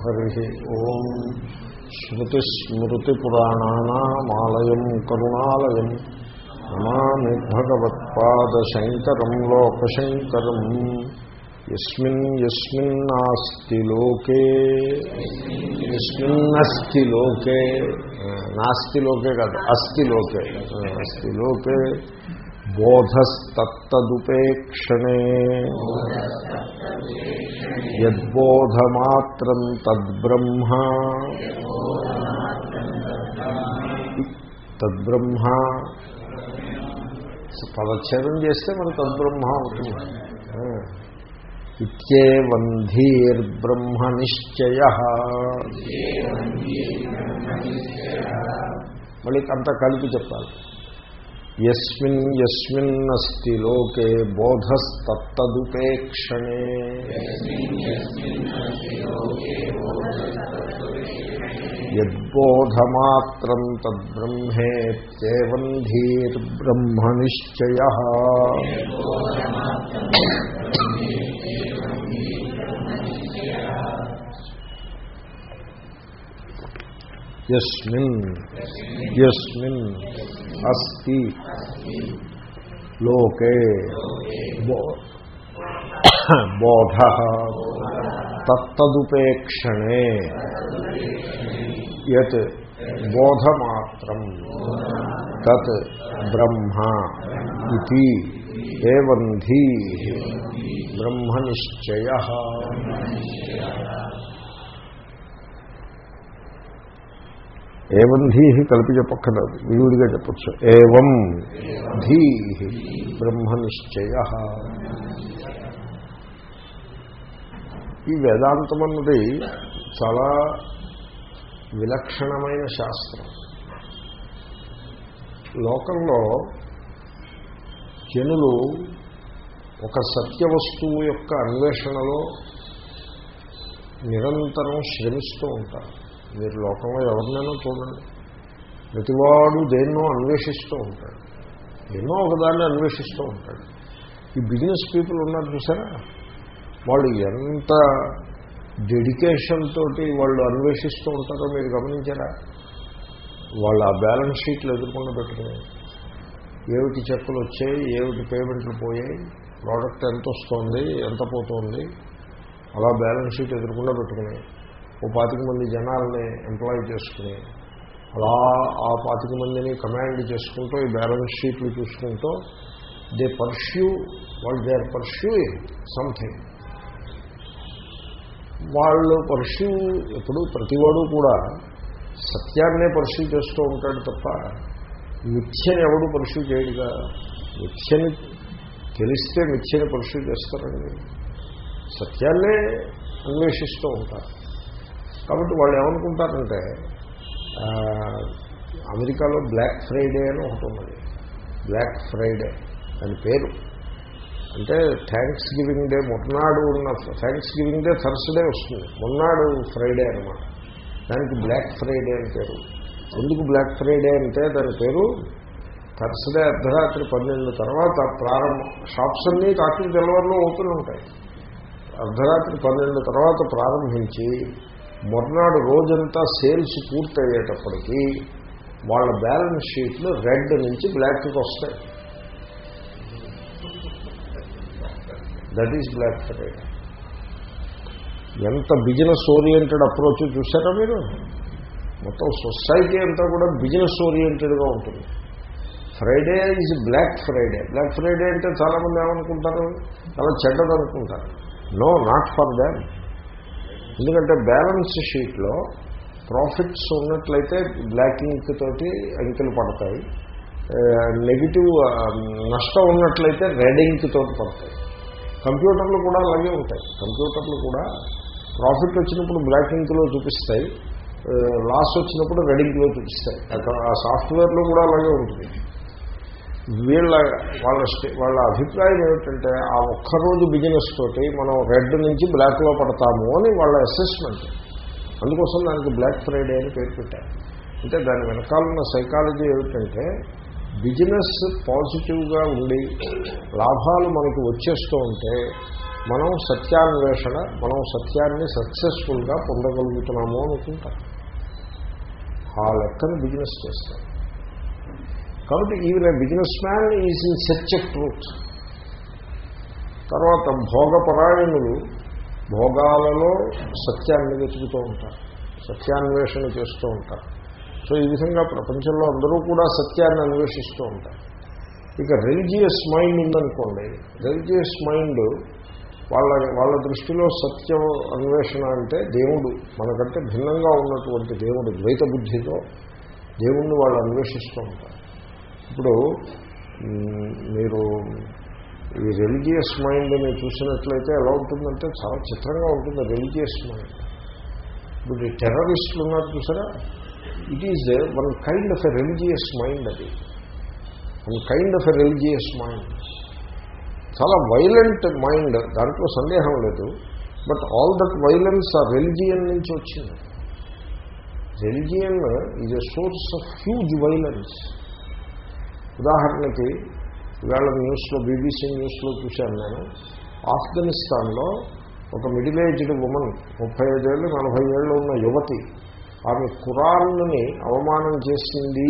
హరి ఓం శ్రుతిస్మృతిపురాణానామాలయం కరుణాలయం నమామి భగవత్పాదశంకరం లోకశంకరం యస్మిన్ యస్మిన్నాస్తి లోకే యస్మిన్నస్తి లోకే నాస్తి లోకే కాదు అస్తి లోకే అస్తి లోకే. బోధస్తత్తదుపేక్షణే యద్బోధమాత్రం తద్బ్రహ్మ తద్బ్రహ్మ పదచ్ఛేదం చేస్తే మన తద్బ్రహ్మ అవుతుంది. ఇత్యేవంధీర్బ్రహ్మ నిశ్చయ మళ్ళీ అంతా కలిపి చెప్పాలి. యస్మిన్ యస్మిన్నస్తి లోకే బోధస్తత్తదుపేక్షణే. యద్బోధమాత్రం తద్బ్రహ్మేత్యేవంధీర్బ్రహ్మ నిశ్చయ యస్మిన్ యస్మిన్ అస్తి. లోకే బోధ తత్తదుపేక్షణే యత్ బోధమాత్రం తత్ బ్రహ్మ ఇది ఏవంధీ బ్రహ్మనిశ్చయ ఏవం ధీహి కలిపి చెప్పక్కర్లేదు. విడివిడిగా చెప్పచ్చు. ఏవం ధీ బ్రహ్మనిశ్చయ. ఈ వేదాంతం అన్నది చాలా విలక్షణమైన శాస్త్రం. లోకంలో జనులు ఒక సత్య వస్తువు యొక్క అన్వేషణలో నిరంతరం శ్రమిస్తూ ఉంటారు. మీరు లోకంలో ఎవరినైనా చూడండి. ప్రతివాడు దేన్నో అన్వేషిస్తూ ఉంటాడు. ఎన్నో ఒకదాన్ని అన్వేషిస్తూ ఉంటాడు. ఈ బిజినెస్ పీపుల్ ఉన్నారు చూసారా? వాళ్ళు ఎంత డెడికేషన్ తోటి వాళ్ళు అన్వేషిస్తూ ఉంటారో మీరు గమనించారా? వాళ్ళు ఆ బ్యాలెన్స్ షీట్లు ఎదుర్కొండ పెట్టుకుని ఏమిటి చెక్కులు వచ్చాయి ఏమిటి పేమెంట్లు పోయాయి ప్రోడక్ట్ ఎంత వస్తుంది ఎంత పోతుంది అలా బ్యాలెన్స్ షీట్ ఎదుర్కొండ పెట్టుకుని ఓ పాతిక మంది జనాల్ని ఎంప్లాయ్ చేసుకుని అలా ఆ పాతిక మందిని కమాండ్ చేసుకుంటూ ఈ బ్యాలెన్స్ షీట్లు చూసుకుంటూ దే పర్ష్యూ వాళ్ళు దే ఆర్ పర్ష్యూయింగ్ సంథింగ్. వాళ్ళు పర్ష్యూ ఎప్పుడు ప్రతివాడు కూడా సత్యాన్నే పర్ష్యూ చేస్తూ ఉంటాడు తప్ప మిథ్యని ఎవడు పర్ష్యూ చేయడుగా. మిథ్యని తెలిస్తే మిథ్యని పర్ష్యూ చేస్తారండి. సత్యాన్నే అన్వేషిస్తూ ఉంటారు. కాబట్టి వాళ్ళు ఏమనుకుంటారంటే అమెరికాలో బ్లాక్ ఫ్రైడే అని ఒకటి ఉన్నది. బ్లాక్ ఫ్రైడే అని పేరు. అంటే థ్యాంక్స్ గివింగ్ డే మొన్నాడు ఉన్న థ్యాంక్స్ గివింగ్ డే థర్స్డే వస్తుంది. మొన్నాడు ఫ్రైడే అనమాట దానికి బ్లాక్ ఫ్రైడే అని పేరు. ఎందుకు బ్లాక్ ఫ్రైడే అంటే దాని పేరు? థర్స్డే అర్ధరాత్రి పన్నెండు తర్వాత ప్రారంభం. షాప్స్ అన్నీ రాత్రి తెల్లవారులో ఓపెన్ ఉంటాయి. అర్ధరాత్రి పన్నెండు తర్వాత ప్రారంభించి మొన్నాడు రోజంతా సేల్స్ పూర్తయ్యేటప్పటికీ వాళ్ళ బ్యాలెన్స్ షీట్లు రెడ్ నుంచి బ్లాక్కి వస్తాయి. దట్ ఈజ్ బ్లాక్ ఫ్రైడే ఎంత బిజినెస్ ఓరియంటెడ్ అప్రోచ్ చూసారా మీరు? మొత్తం సొసైటీ అంతా కూడా బిజినెస్ ఓరియంటెడ్గా ఉంటుంది. Friday is black Friday black Friday అంటే చాలామంది ఏమనుకుంటారు? చాలా చెడ్డది అనుకుంటారు నో నాట్ ఫర్ దామ్ ఎందుకంటే బ్యాలెన్స్ షీట్లో ప్రాఫిట్స్ ఉన్నట్లయితే బ్లాక్ ఇంక్ తోటి అంకెలు పడతాయి. నెగిటివ్ నష్టం ఉన్నట్లయితే రెడ్ ఇంక్ తోటి పడతాయి. కంప్యూటర్లు కూడా అలాగే ఉంటాయి. కంప్యూటర్లు కూడా ప్రాఫిట్ వచ్చినప్పుడు బ్లాక్ ఇంక్లో చూపిస్తాయి. లాస్ వచ్చినప్పుడు రెడ్ ఇంక్లో చూపిస్తాయి. ఆ సాఫ్ట్వేర్లో కూడా అలాగే ఉంటుంది వీళ్ళ వాళ్ళ వాళ్ళ అభిప్రాయం ఏమిటంటే ఆ ఒక్కరోజు బిజినెస్ తోటి మనం రెడ్ నుంచి బ్లాక్లో పడతాము అని వాళ్ళ అసెస్మెంట్ అందుకోసం దానికి బ్లాక్ ఫ్రైడే అని పేరు పెట్టారు. అంటే దాని వెనకాలన్న సైకాలజీ ఏమిటంటే బిజినెస్ పాజిటివ్గా ఉండి లాభాలు మనకి వచ్చేస్తూ ఉంటే మనం సత్యాన్వేషణ మనం సత్యాన్ని సక్సెస్ఫుల్గా పొందగలుగుతున్నాము అనుకుంటాం. ఆ లెక్కను బిజినెస్ చేస్తాం కాబట్టి even businessman is in search of truth. తర్వాత భోగపరాయణులు భోగాలలో సత్యాన్ని వెతుకుతూ ఉంటారు సత్యాన్వేషణ చేస్తూ ఉంటారు. సో ఈ విధంగా ప్రపంచంలో అందరూ కూడా సత్యాన్ని అన్వేషిస్తూ ఉంటారు. ఇక రిలీజియస్ మైండ్ ఉందనుకోండి రిలీజియస్ మైండ్ వాళ్ళ వాళ్ళ దృష్టిలో సత్యం అన్వేషణ అంటే దేవుడు మనకంటే భిన్నంగా ఉన్నటువంటి దేవుడు ద్వైత బుద్ధితో దేవుణ్ణి వాళ్ళు అన్వేషిస్తూ ఉంటారు. ఇప్పుడు మీరు ఈ రిలీజియస్ మైండ్ని చూసినట్లయితే ఎలా ఉంటుందంటే చాలా చిత్రంగా ఉంటుంది రిలీజియస్ మైండ్ ఇప్పుడు టెర్రరిస్టులు ఉన్నారు చూసారా? It is one kind of a religious mind అది. One kind of a religious mind చాలా వైలెంట్ మైండ్ దాంట్లో సందేహం లేదు. బట్ ఆల్ దట్ వైలెన్స్ ఆ రెలిజియన్ నుంచి వచ్చింది. Religion is a source of huge violence ఉదాహరణకి ఇవాళ న్యూస్లో బీబీసీ న్యూస్లో చూశాను నేను. ఆఫ్ఘనిస్తాన్లో ఒక మిడిల్ ఏజ్డ్ ఉమెన్ ముప్పై ఐదేళ్ళు నలభై ఏళ్ళు ఉన్న యువతి ఆమె ఖురాన్ని అవమానం చేసింది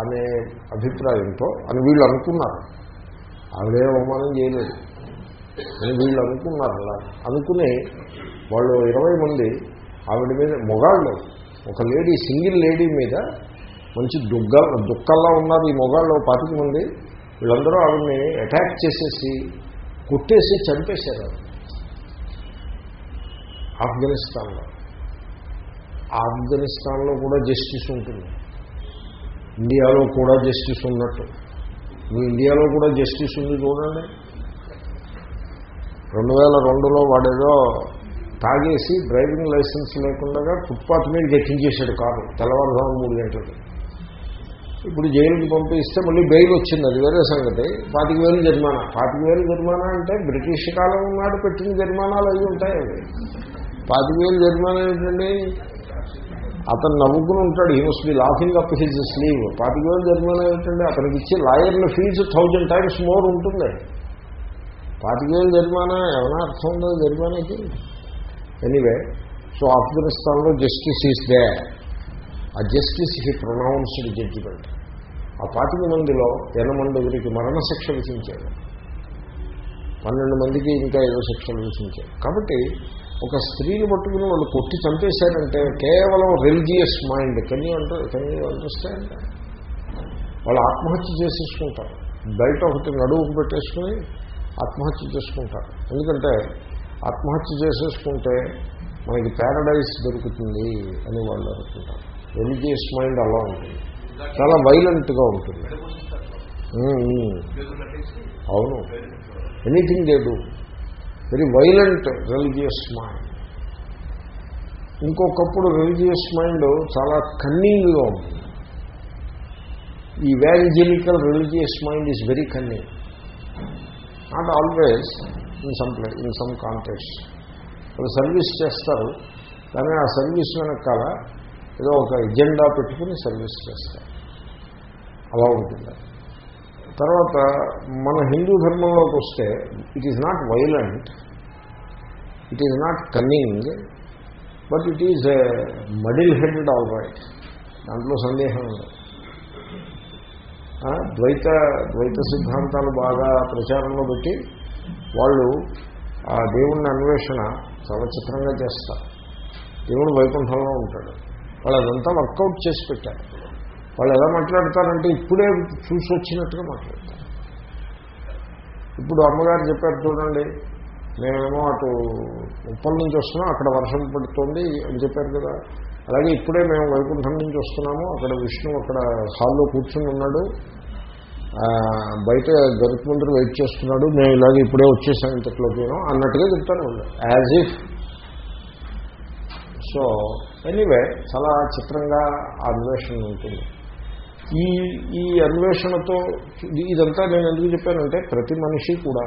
అనే అభిప్రాయంతో అని వీళ్ళు అనుకున్నారు. ఆవిడే అవమానం చేయలేదు. అని వీళ్ళు అనుకున్నారు అలా. అనుకుని వాళ్ళు ఇరవై మంది ఆవిడ మీద మొగాళ్ళు ఒక లేడీ సింగిల్ లేడీ మీద మంచి దుగ్గ దుఃఖంలో ఉన్నారు ఈ మొగాళ్ళు పాతికి మంది. వీళ్ళందరూ ఆవిడని అటాక్ చేసేసి కుట్టేసి చంపేశారు. ఆఫ్ఘనిస్తాన్లో. ఆఫ్ఘనిస్తాన్లో కూడా జస్టిస్ ఉంటుంది. ఇండియాలో కూడా జస్టిస్ ఉన్నట్టు. మీ ఇండియాలో కూడా జస్టిస్ ఉంది చూడండి. రెండు వేల రెండులో వాడేదో తాగేసి డ్రైవింగ్ లైసెన్స్ లేకుండా ఫుట్పాత్ మీద ఎక్కించేశాడు కారు. తెల్లవారుజాము మూడు గంటలకి. ఇప్పుడు జైలుకి పంపిస్తే మళ్ళీ బెయిల్ వచ్చింది అది వేరే సంగతి. పాతిక వేలు జరిమానా. పాతిక వేలు జరిమానా అంటే బ్రిటిష్ కాలం నాడు పెట్టిన జరిమానాలు అవి ఉంటాయి అవి. పాతిక వేలు జరిమానా ఏంటండి? అతను నవ్వుకుని ఉంటాడు he must be laughing up his sleeve పాతిక వేలు జరిమానా ఏంటంటే అతనికి ఇచ్చే లాయర్ల ఫీజు థౌజండ్ టైమ్స్ మోర్ ఉంటుంది. పాతిక వేలు జరిమానా ఏమైనా అర్థం ఉందో జరిమానాకి? ఎనీవే సో ఆఫ్ఘనిస్తాన్లో justice is the ah justice he pronounced judgment. ఆ పాతిక మందిలో ఎనమండుగురికి మరణశిక్ష విధించాడు పన్నెండు మందికి ఇంకా ఏదో శిక్షలు విధించాడు కాబట్టి ఒక స్త్రీని పట్టుకుని వాళ్ళు కొట్టి చంపేశారంటే కేవలం రిలీజియస్ మైండ్. కెన్ యూ కనీ కెన్ అండర్స్టాండ్ వాళ్ళు ఆత్మహత్య చేసేసుకుంటారు. బయట ఒకటి నడువుకు పెట్టేసుకుని ఆత్మహత్య చేసుకుంటారు. ఎందుకంటే ఆత్మహత్య చేసేసుకుంటే మనకి ప్యారడైజ్ దొరుకుతుంది అని వాళ్ళు అనుకుంటారు. రిలీజియస్ మైండ్ అలా ఉంటుంది. చాలా వైలెంట్గా ఉంటుంది. Um, um. అవును. Anything they do very violent religious mind ఇంకొకప్పుడు religious mind చాలా కన్నింగ్గా ఉంటుంది. ఈ evangelical religious mind is very cunning not always in some play in some context వాళ్ళు సర్వీస్ చేస్తారు కానీ ఆ సర్వీస్ వెనకాల ఏదో ఒక ఎజెండా పెట్టుకుని సర్వీస్ చేస్తారు. అలా ఉంటుంది. తర్వాత మన హిందూ ధర్మంలోకి వస్తే it is not violent it is not cunning but it is muddle headed all right దాంట్లో సందేహం ఉండదు ద్వైత ద్వైత సిద్ధాంతాలు బాగా ప్రచారంలో పెట్టి వాళ్ళు ఆ దేవుణ్ణి అన్వేషణ చాలా చిత్రంగా చేస్తారు. దేవుడు వైకుంఠంలో ఉంటాడు. వాళ్ళు అదంతా వర్కౌట్ చేసి పెట్టారు. వాళ్ళు ఎలా మాట్లాడతారంటే ఇప్పుడే చూసి వచ్చినట్టుగా మాట్లాడతారు. ఇప్పుడు అమ్మగారు చెప్పారు చూడండి మేమేమో అటు ఉప్పల నుంచి వస్తున్నాం అక్కడ వర్షం పడుతోంది అని చెప్పారు కదా. అలాగే ఇప్పుడే మేము వైకుంఠం నుంచి వస్తున్నాము అక్కడ విష్ణు అక్కడ హాల్లో కూర్చుని ఉన్నాడు. బయట గరుత్మంతుడు వెయిట్ చేస్తున్నాడు మేము ఇలాగే ఇప్పుడే వచ్చేసాం ఇంతట్లోకి అన్నట్టుగా చెప్తాను యాజ్ ఇఫ్ సో ఎనీవే చాలా చిత్రంగా ఆ అన్వేషణ ఉంటుంది. ఈ ఈ అన్వేషణతో ఇదంతా నేను ఎందుకు చెప్పానంటే ప్రతి మనిషి కూడా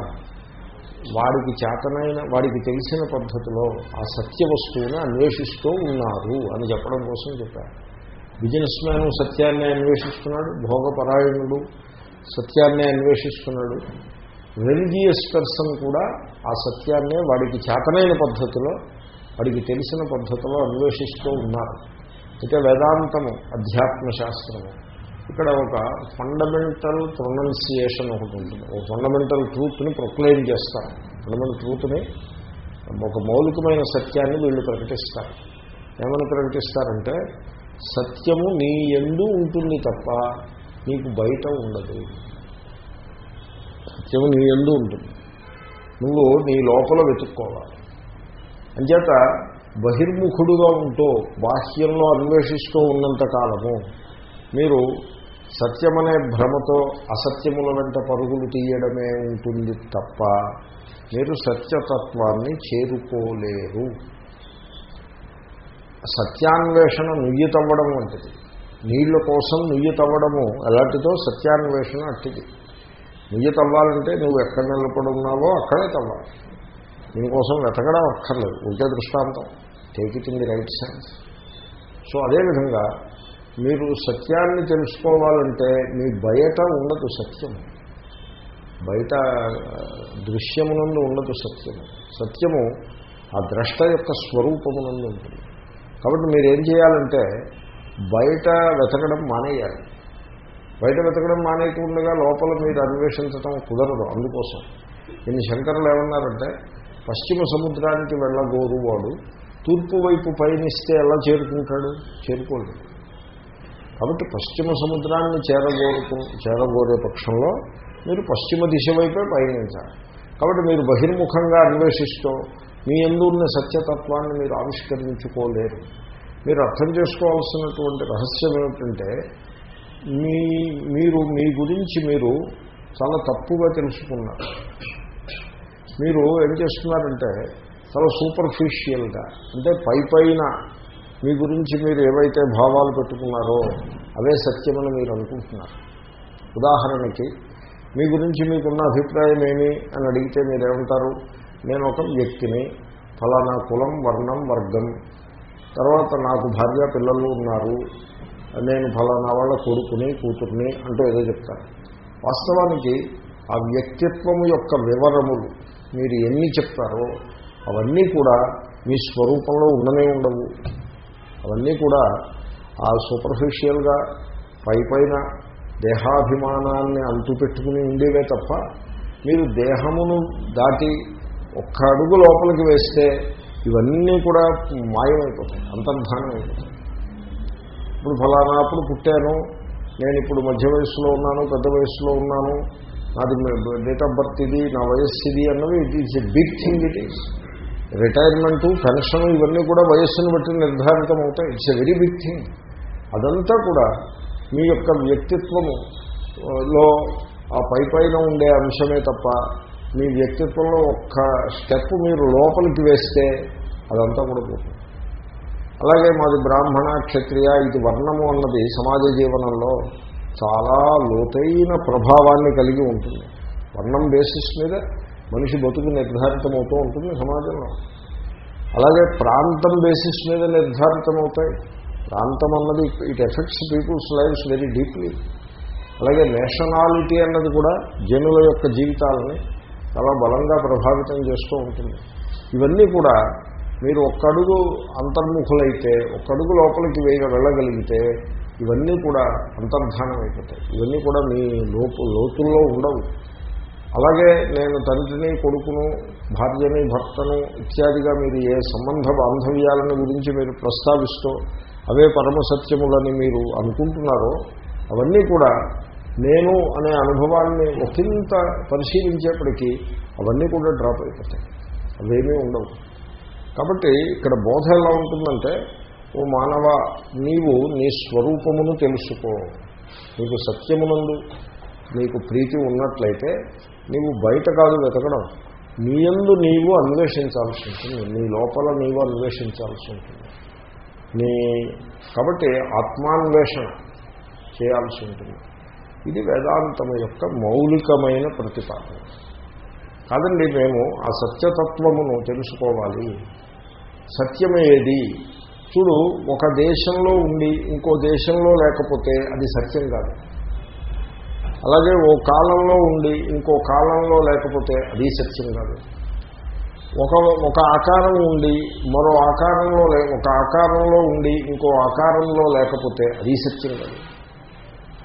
వాడికి చేతనైన వాడికి తెలిసిన పద్ధతిలో ఆ సత్య వస్తువుని అన్వేషిస్తూ ఉన్నారు అని చెప్పడం కోసం చెప్పాను బిజినెస్ మ్యాన్ సత్యాన్ని అన్వేషిస్తున్నాడు భోగపరాయణుడు సత్యాన్ని అన్వేషిస్తున్నాడు. రిలీజియస్ పర్సన్ కూడా ఆ సత్యాన్నే వాడికి చేతనైన పద్ధతిలో వాడికి తెలిసిన పద్ధతిలో అన్వేషిస్తూ ఉన్నారు. అయితే వేదాంతము అధ్యాత్మ శాస్త్రము ఇక్కడ ఒక ఫండమెంటల్ ప్రొనౌన్సియేషన్ ఒకటి ఉంటుంది. ఒక ఫండమెంటల్ ట్రూత్ని ప్రొక్లెయిమ్ చేస్తారు. ఫండమెంటల్ ట్రూత్ని ఒక మౌలికమైన సత్యాన్ని వీళ్ళు ప్రకటిస్తారు. ఏమని ప్రకటిస్తారంటే సత్యము నీ ఎందు ఉంటుంది తప్ప నీకు బయట ఉండదు. సత్యము నీ ఎందు ఉంటుంది. నువ్వు నీ లోపల వెతుక్కోవాలి. అంచేత బహిర్ముఖుడుగా ఉంటూ బాహ్యంలో అన్వేషిస్తూ ఉన్నంత కాలము మీరు సత్యమనే భ్రమతో అసత్యముల వెంట పరుగులు తీయడమే ఉంటుంది తప్ప మీరు సత్యతత్వాన్ని చేరుకోలేరు. సత్యాన్వేషణ నుయ్యి తవ్వడం వంటిది. నీళ్ళ కోసం నుయ్యి తవ్వడము ఎలాంటిదో సత్యాన్వేషణ అట్టిది. నుయ్యి తవ్వాలంటే నువ్వు ఎక్కడ నిలబడి ఉన్నావో అక్కడే తవ్వాలి. దీనికోసం వెతకడం అక్కర్లేదు. ఉంటే దృష్టాంతం. Take it in the right sense so అదేవిధంగా మీరు సత్యాన్ని తెలుసుకోవాలంటే మీ బయట ఉండదు సత్యం. బయట దృశ్యమునందు ఉండదు సత్యము సత్యము ఆ ద్రష్ట యొక్క స్వరూపమునందు ఉంటుంది. కాబట్టి మీరేం చేయాలంటే బయట వెతకడం మానేయాలి. బయట వెతకడం మానేయకుండా లోపల మీరు అన్వేషించడం కుదరదు అందుకోసం. దీన్ని శంకరులు ఏమన్నారంటే పశ్చిమ సముద్రానికి వెళ్ళగోరు వాడు తూర్పు వైపు పయనిస్తే ఎలా చేరుకుంటాడు? చేరుకోడు. కాబట్టి పశ్చిమ సముద్రాన్ని చేరగోరుకు చేరగోరే పక్షంలో మీరు పశ్చిమ దిశ వైపే పయనించాలి. కాబట్టి మీరు బహిర్ముఖంగా అన్వేషిస్తూ మీ ఎందున్న సత్యతత్వాన్ని మీరు ఆవిష్కరించుకోలేరు. మీరు అర్థం చేసుకోవాల్సినటువంటి రహస్యం ఏమిటంటే మీ మీరు మీ గురించి మీరు చాలా తప్పుగా తెలుసుకున్నారు. మీరు ఏం చేస్తున్నారంటే చాలా సూపర్ఫిషియల్గా అంటే పై పైన మీ గురించి మీరు ఏవైతే భావాలు పెట్టుకున్నారో అవే సత్యమని మీరు అనుకుంటున్నారు. ఉదాహరణకి మీ గురించి మీకున్న అభిప్రాయం ఏమి అని అడిగితే మీరేమంటారు? నేను ఒక వ్యక్తిని ఫలానా కులం వర్ణం వర్గం తర్వాత నాకు భార్య పిల్లలు ఉన్నారు నేను ఫలానా వాళ్ళ కొడుకుని కూతుర్ని అంటూ ఏదో చెప్తాను వాస్తవానికి ఆ వ్యక్తిత్వము యొక్క వివరములు మీరు ఎన్ని చెప్తారో అవన్నీ కూడా మీ స్వరూపంలో ఉండనే ఉండవు. అవన్నీ కూడా ఆ సూపర్ఫిషియల్గా పై పైన దేహాభిమానాన్ని అంటుపెట్టుకుని ఉండేవే తప్ప మీరు దేహమును దాటి ఒక్క అడుగు లోపలికి వేస్తే ఇవన్నీ కూడా మాయమైపోతాయి అంతర్ధానం అయిపోతాయి ఇప్పుడు ఫలానా అప్పుడు పుట్టాను నేను ఇప్పుడు మధ్య వయసులో ఉన్నాను పెద్ద వయసులో ఉన్నాను నాది డేట్ ఆఫ్ బర్త్ ఇది నా వయస్సు ఇది అన్నవి it is a big thing it is retirement pension ఇవన్నీ కూడా వయస్సును బట్టి నిర్ధారితం అవుతాయి it's a very big thing అదంతా కూడా మీ యొక్క వ్యక్తిత్వము లో ఆ పై పైన ఉండే అంశమే తప్ప మీ వ్యక్తిత్వంలో ఒక్క స్టెప్ మీరు లోపలికి వేస్తే అదంతా కూడా పోతుంది. అలాగే మాది బ్రాహ్మణ క్షత్రియ ఇది వర్ణము అన్నది సమాజ జీవనంలో చాలా లోతైన ప్రభావాన్ని కలిగి ఉంటుంది. వర్ణం బేసిస్ మీద మనిషి బతుకు నిర్ధారితమవుతూ ఉంటుంది సమాజంలో. అలాగే ప్రాంతం బేసిస్ మీద నిర్ధారితమవుతాయి. ప్రాంతం అన్నది it affects people's lives very deeply అలాగే నేషనాలిటీ అన్నది కూడా జనుల యొక్క జీవితాలని చాలా బలంగా ప్రభావితం చేస్తూ ఉంటుంది. ఇవన్నీ కూడా మీరు ఒక్కడుగు అంతర్ముఖులైతే ఒక్కడుగు లోపలికి వేయ వెళ్ళగలిగితే ఇవన్నీ కూడా అంతర్ధానం అయిపోతాయి ఇవన్నీ కూడా మీ లోపు లోతుల్లో ఉండవు. అలాగే నేను తండ్రిని కొడుకును భార్యని భర్తను ఇత్యాదిగా మీరు ఏ సంబంధ బాంధవ్యాలను గురించి మీరు ప్రస్తావిస్తూ అవే పరమసత్యములని మీరు అనుకుంటున్నారో అవన్నీ కూడా నేను అనే అనుభవాన్ని ఒకంత పరిశీలించేప్పటికీ అవన్నీ కూడా డ్రాప్ అయిపోతాయి. అవేమీ ఉండవు. కాబట్టి ఇక్కడ బోధ ఎలా ఉంటుందంటే ఓ మానవ నీవు నీ స్వరూపమును తెలుసుకో. నీకు సత్యమునందు నీకు ప్రీతి ఉన్నట్లయితే నీవు బయట కాదు వెతకడం. నీయందు నీవు అన్వేషించాల్సి ఉంటుంది. నీ లోపల నీవు అన్వేషించాల్సి ఉంటుంది. నీ కాబట్టి ఆత్మాన్వేషణ చేయాల్సి ఉంటుంది. ఇది వేదాంతం యొక్క మౌలికమైన ప్రతిపాదన. కాదండి మేము ఆ సత్యతత్వమును తెలుసుకోవాలి. సత్యమేది? చూడు ఒక దేశంలో ఉండి ఇంకో దేశంలో లేకపోతే అది సత్యం కాదు. అలాగే ఓ కాలంలో ఉండి ఇంకో కాలంలో లేకపోతే అది సత్యం కాదు. ఒక ఒక ఆకారం ఉండి మరో ఆకారంలో లే ఒక ఆకారంలో ఉండి ఇంకో ఆకారంలో లేకపోతే అది సత్యం కాదు.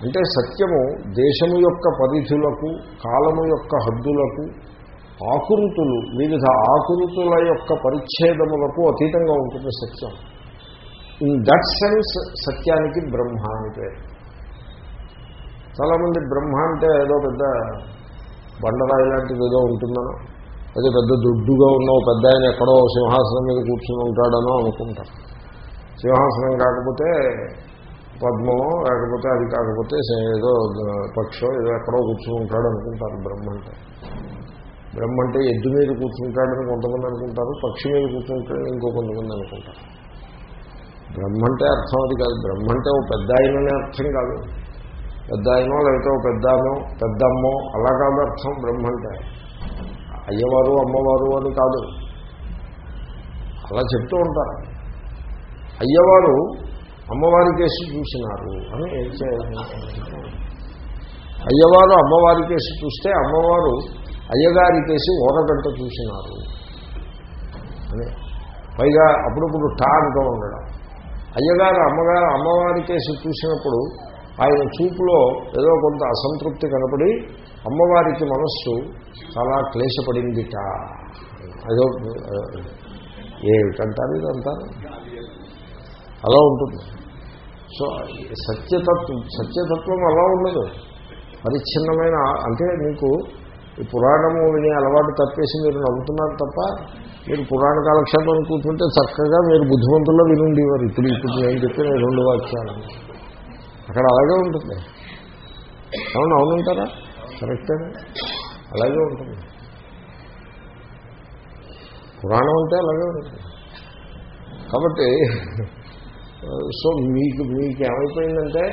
అంటే సత్యము దేశము యొక్క పరిధులకు కాలము యొక్క హద్దులకు ఆకృతులు వివిధ ఆకృతుల యొక్క పరిచ్ఛేదములకు అతీతంగా ఉంటుంది సత్యం. ఇన్ దట్ సెన్స్ సత్యానికి బ్రహ్మ అని పేరు. చాలామంది బ్రహ్మ అంటే ఏదో పెద్ద బండరాయి లాంటిది ఏదో ఉంటుందనో అదే పెద్ద దుడ్డుగా ఉన్న పెద్ద ఆయన ఎక్కడో సింహాసనం మీద కూర్చుని ఉంటాడనో అనుకుంటారు. సింహాసనం కాకపోతే పద్మమో లేకపోతే అది కాకపోతే ఏదో పక్షో ఏదో ఎక్కడో కూర్చుని ఉంటాడు అనుకుంటారు బ్రహ్మ అంటే. బ్రహ్మ అంటే ఎద్దు మీద కూర్చుంటాడని కొంతమంది అనుకుంటారు పక్షి మీద కూర్చుంటాడని ఇంకో కొంతమంది అనుకుంటారు. బ్రహ్మ అంటే అర్థం అది కాదు. బ్రహ్మ అంటే ఓ పెద్ద ఆయననే అర్థం కాదు. పెద్ద ఆయనో లేకపోతే ఓ పెద్దానో పెద్దమ్మో అలా కాదు అర్థం బ్రహ్మ అంటే అయ్యవారు అమ్మవారు అని కాదు. అలా చెప్తూ ఉంటారు. అయ్యవారు అమ్మవారి కేసు చూసినారు అని అయ్యవారు అమ్మవారి కేసు చూస్తే అమ్మవారు అయ్యగారి కేసు ఓరగంట చూసినారు. అని. పైగా అప్పుడప్పుడు టా అంటూ ఉండడం. అయ్యగారు అమ్మగారు అమ్మవారి కేసు చూసినప్పుడు ఆయన చూపులో ఏదో కొంత అసంతృప్తి కనపడి అమ్మవారికి మనస్సు చాలా క్లేశపడిందిట. అదో ఏమిటంటారు ఇదంటారు అలా ఉంటుంది. సో సత్యతత్వం సత్యతత్వం అలా ఉండదు. పరిచ్ఛిన్నమైన అంటే మీకు ఈ పురాణము వినే అలవాటు తప్పేసి మీరు నవ్వుతున్నారు తప్ప మీరు పురాణ కాలక్షేపం కూర్చుంటే చక్కగా మీరు బుద్ధిమంతుల్లో వినుండేవారు. ఇప్పుడు ఇప్పుడు నేను చెప్పిన రెండు వాక్యాలు. అక్కడ అలాగే ఉంటుంది. అవును అవునుంటారా కరెక్టేనా అలాగే ఉంటుంది. పురాణం అంటే అలాగే ఉంటుంది. కాబట్టి సో మీకు మీకు ఏమైపోయిందంటే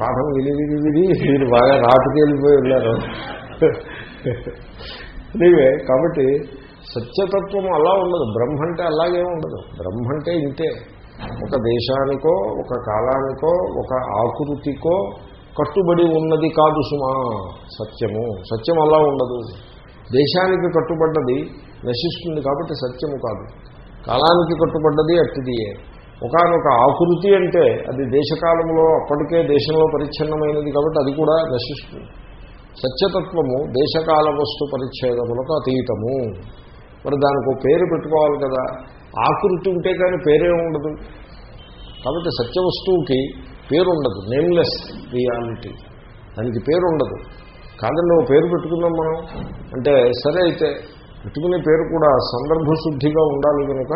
పాఠం విని విని విని మీరు బాగా రాటుకెళ్ళిపోయి ఉన్నారు. ఉన్నారు కాబట్టి సత్యతత్వం అలా ఉండదు. బ్రహ్మ అంటే అలాగే ఉండదు. బ్రహ్మ అంటే ఇంతే. ఒక దేశానికో ఒక కాలానికో ఒక ఆకృతికో కట్టుబడి ఉన్నది కాదు సుమా సత్యము. సత్యం అలా ఉండదు. దేశానికి కట్టుబడ్డది నశిస్తుంది కాబట్టి సత్యము కాదు. కాలానికి కట్టుబడ్డది అట్టిదియే. ఒకనొక ఆకృతి అంటే అది దేశకాలంలో అప్పటికే దేశంలో పరిచ్ఛిన్నమైనది కాబట్టి అది కూడా నశిస్తుంది. సత్యతత్వము దేశకాల వస్తు పరిచ్ఛేదములకు అతీతము. మరి దానికి ఒక పేరు పెట్టుకోవాలి కదా. ఆకృతి ఉంటే కానీ పేరే ఉండదు. కాబట్టి సత్య వస్తువుకి పేరు ఉండదు నేమ్లెస్ రియాలిటీ దానికి పేరు ఉండదు కాదండి ఓ పేరు పెట్టుకుందాం మనం. అంటే సరే అయితే పెట్టుకునే పేరు కూడా సందర్భశుద్ధిగా ఉండాలి కనుక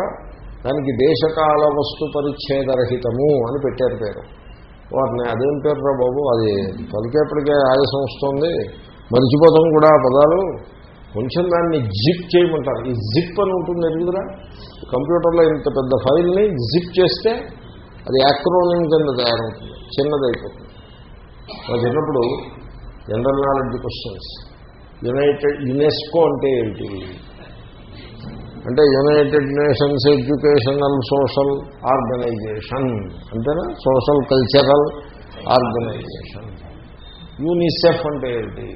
దానికి దేశకాల వస్తు పరిచ్ఛేదరహితము అని పెట్టారు పేరు. వాటిని అదేం పేరు రా బాబు? అది పలికేపటికే ఆయాసం వస్తుంది. మరిచిపోతాం కూడా ఆ పదాలు. కొంచెం దాన్ని జిప్ చేయమంటారు. ఈ జిప్ అని ఉంటుంది ఎరుగుదరా కంప్యూటర్లో ఇంత పెద్ద ఫైల్ని జిప్ చేస్తే అది యాక్రోనియం కింద తయారవుతుంది. చిన్నదైపోతుంది. అది చిన్నప్పుడు general knowledge questions united UNESCO అంటే ఏంటి? అంటే united nations educational social organisation అంతేనా? సోషల్ కల్చరల్ ఆర్గనైజేషన్ యూనిసెఫ్ అంటే ఏంటి?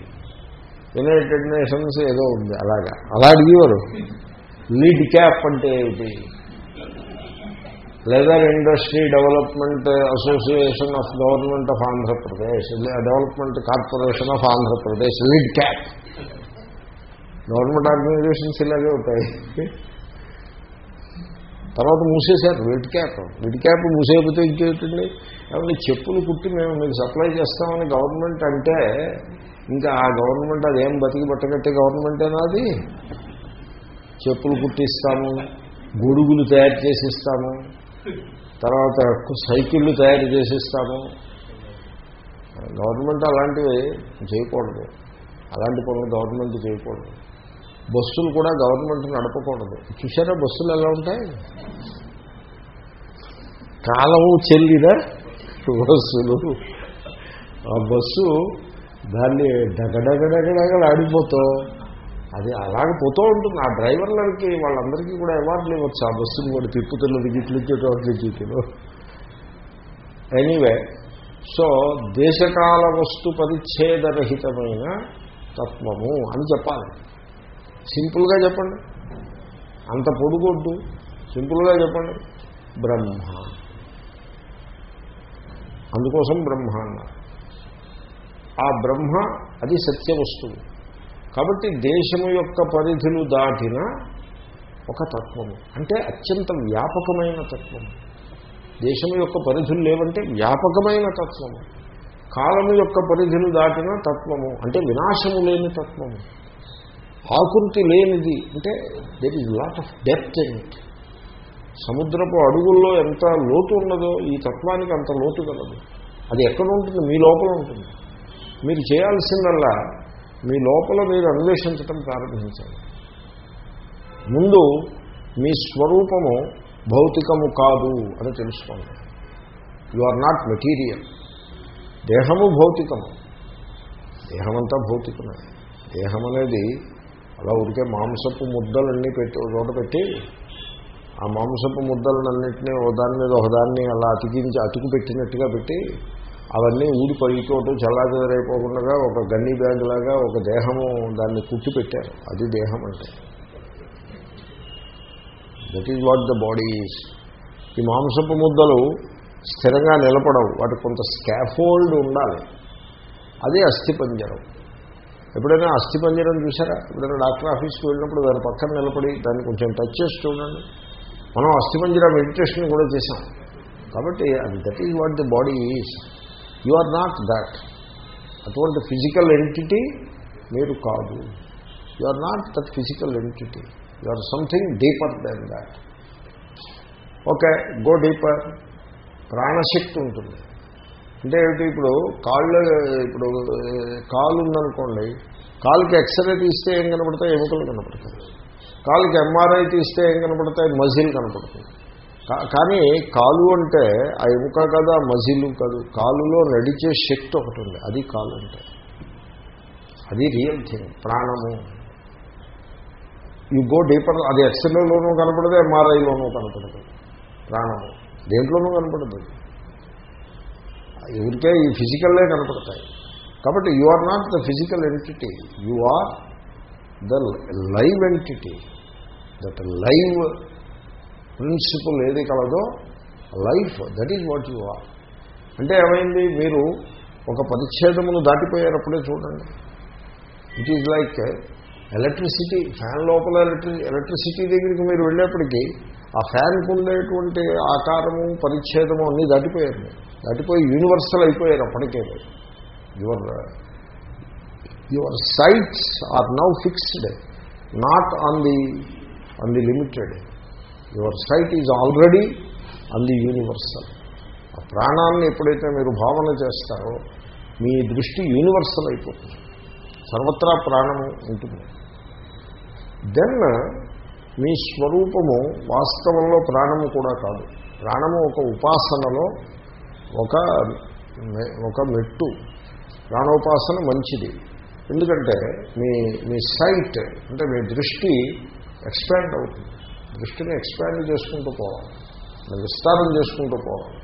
యునైటెడ్ నేషన్స్ ఏదో ఉంది అలాగా. అలా అడిగేవారు లీడ్ క్యాప్ అంటే ఏంటి? Leather industry development association of government of Andhra Pradesh development corporation of Andhra Pradesh LIDCAP government organisations ఇలాగే ఉంటాయి. తర్వాత మూసేశారు లిడ్ క్యాప్. లిడ్ క్యాప్ మూసేయకపోతే ఇంకేమిటండి? కాబట్టి చెప్పులు కుట్టి మేము మీకు సప్లై చేస్తామని గవర్నమెంట్ అంటే ఇంకా ఆ గవర్నమెంట్ అదేం బతికి పట్టగట్టే గవర్నమెంటేనా అది? చెప్పులు కుట్టిస్తాము గొడుగులు తయారు చేసిస్తాము తర్వాత సైకిళ్ళు తయారు చేసిస్తాము. గవర్నమెంట్ అలాంటివి చేయకూడదు. అలాంటి పనులు గవర్నమెంట్ చేయకూడదు. బస్సులు కూడా గవర్నమెంట్ నడపకూడదు. చూసారా బస్సులు ఎలా ఉంటాయి? కాలము చెల్లిన బస్సులు. ఆ బస్సు దాన్ని డగడగడగడగలు ఆడిపోతూ అది అలాగే పోతూ ఉంటుంది. ఆ డ్రైవర్లకి వాళ్ళందరికీ కూడా అవార్డులు ఇవ్వచ్చు. ఆ బస్సులు కూడా తిప్పుతున్నది గిట్లు గిట్లు ఎనీవే సో దేశకాల వస్తు పరిచ్ఛేదరహితమైన తత్వము అని చెప్పాలి. సింపుల్గా చెప్పండి. అంత పొడుగొద్దు. సింపుల్గా చెప్పండి. బ్రహ్మ. అందుకోసం బ్రహ్మ అన్నారు. ఆ బ్రహ్మ అది సత్య వస్తువు. కాబట్టి దేశము యొక్క పరిధులు దాటిన ఒక తత్వము. అంటే అత్యంత వ్యాపకమైన తత్వము. దేశము యొక్క పరిధులు లేవంటే వ్యాపకమైన తత్వము. కాలము యొక్క పరిధులు దాటిన తత్వము. అంటే వినాశము లేని తత్వము. ఆకృతి లేనిది. అంటే there is lot of depth in it సముద్రపు అడుగుల్లో ఎంత లోతు ఉన్నదో ఈ తత్వానికి అంత లోతు కలదు. అది ఎక్కడ ఉంటుంది? మీ లోపల ఉంటుంది. మీరు చేయాల్సిందల్లా మీ లోపల మీరు అన్వేషించటం ప్రారంభించాలి. ముందు మీ స్వరూపము భౌతికము కాదు అని తెలుసుకోండి. యు ఆర్ నాట్ మెటీరియల్ దేహము భౌతికము. దేహమంతా భౌతికమే. దేహం అనేది అలా ఉడికే మాంసపు ముద్దలన్నీ పెట్టి ఒక చోట పెట్టి ఆ మాంసపు ముద్దలన్నింటినీ ఒకదాని మీద ఒకదాన్ని అలా అతికించి అతుకు పెట్టినట్టుగా పెట్టి అవన్నీ ఊడిపోయితోటి చల్లాచెదరైపోకుండా ఒక గన్నీ బ్యాగ్ లాగా ఒక దేహము దాన్ని కుట్టి పెట్టారు. అది దేహం అంటే. That is what the body is ఈ మాంసపు ముద్దలు స్థిరంగా నిలబడవు. వాటికి కొంత స్కాఫోల్డ్ ఉండాలి. అదే అస్థిపంజరం. ఎప్పుడైనా అస్థిపంజరం చూసారా ఎప్పుడైనా డాక్టర్ ఆఫీస్కి వెళ్ళినప్పుడు దాని పక్కన నిలబడి దాన్ని కొంచెం టచ్ చేసి చూడండి. మనం అస్థిపంజర మెడిటేషన్ కూడా చేశాం. కాబట్టి అది that is what the body is you are not that అటువంటి ఫిజికల్ ఎంటిటీ మీరు కాదు. You are not that physical entity you are something deeper than that okay go deeper ప్రాణశక్తి ఉంటుంది. అంటే ఏమిటి? ఇప్పుడు కాళ్ళు ఇప్పుడు కాలు ఉందనుకోండి కాలుకి ఎక్స్రే తీస్తే ఏం కనపడతాయి? ఎముకలు కనపడతాయి. కాలుకి ఎంఆర్ఐ తీస్తే ఏం కనపడతాయి? మజిల్ కనపడుతుంది. కానీ కాలు అంటే ఆ ఎముక కదా మజిలు మజిల్ కాదు. కాలులో నడిచే శక్తి ఒకటి ఉంది. అది కాలు అంటే. అది రియల్ థింగ్ ప్రాణము. యు గో డీపర్ అది ఎక్స్రేలోనూ కనపడదు ఎంఆర్ఐలోనూ కనపడదు. ప్రాణము. దేంట్లోనూ కనపడదు. ఎవరికే ఈ ఫిజికల్లే కనపడతాయి. కాబట్టి you are not the physical entity you are the live entity that live principle ఏది కలదో life that is what you are అంటే ఏమైంది? మీరు ఒక పరిచ్ఛేదమును దాటిపోయేటప్పుడే చూడండి. It is like electricity fan లోపల ఎలక్ట్రి ఎలక్ట్రిసిటీ దగ్గరికి మీరు వెళ్ళేప్పటికీ ఆ ఫ్యాన్కు ఉండేటువంటి ఆకారము పరిచ్ఛేదము అన్నీ దాటిపోయారు మీరు దాటిపోయి యూనివర్సల్ అయిపోయారు అప్పటికే. Your your sights are now fixed not on the on the limited your sight is already on the universal ఆ ప్రాణాన్ని ఎప్పుడైతే మీరు భావన చేస్తారో మీ దృష్టి యూనివర్సల్ అయిపోతుంది. సర్వత్రా ప్రాణము ఉంటుంది. దెన్ మీ స్వరూపము వాస్తవంలో ప్రాణము కూడా కాదు. ప్రాణము ఒక ఉపాసనలో ఒక ఒక మెట్టు. ప్రాణోపాసన మంచిది. ఎందుకంటే మీ మీ సైట్ అంటే మీ దృష్టి ఎక్స్పాండ్ అవుతుంది. దృష్టిని ఎక్స్పాండ్ చేసుకుంటూ పోవాలి. విస్తారం చేసుకుంటూ పోవాలి.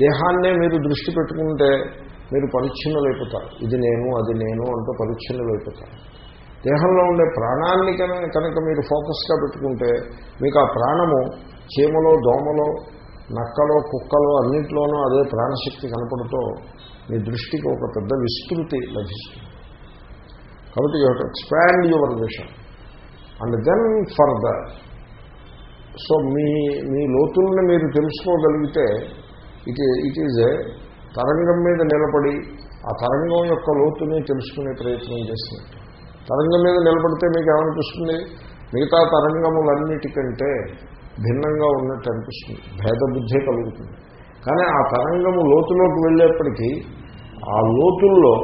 దేహాన్నే మీరు దృష్టి పెట్టుకుంటే మీరు పరిచ్ఛిన్నులైపోతారు. ఇది నేను అది నేను అంటూ పరిచ్ఛిన్నులైపోతారు. దేహంలో ఉండే ప్రాణాన్ని కనుక కనుక మీరు ఫోకస్గా పెట్టుకుంటే మీకు ఆ ప్రాణము చీమలో దోమలో నక్కలో కుక్కలో అన్నింటిలోనూ అదే ప్రాణశక్తి కనపడుతూ మీ దృష్టికి ఒక పెద్ద విస్తృతి లభిస్తుంది. కాబట్టి you expand your vision. And then further. So మీ మీ లోతుల్ని మీరు తెలుసుకోగలిగితే ఇట్ ఇట్ ఈజ్ తరంగం మీద నిలబడి ఆ తరంగం యొక్క లోతుని తెలుసుకునే ప్రయత్నం చేసినట్టు తరంగం మీద నిలబడితే మీకు ఏమనిపిస్తుంది? మిగతా తరంగములన్నిటికంటే భిన్నంగా ఉన్నట్టు అనిపిస్తుంది. భేదబుద్ధే కలుగుతుంది. కానీ ఆ తరంగము లోతులోకి వెళ్ళేప్పటికీ ఆ లోతుల్లో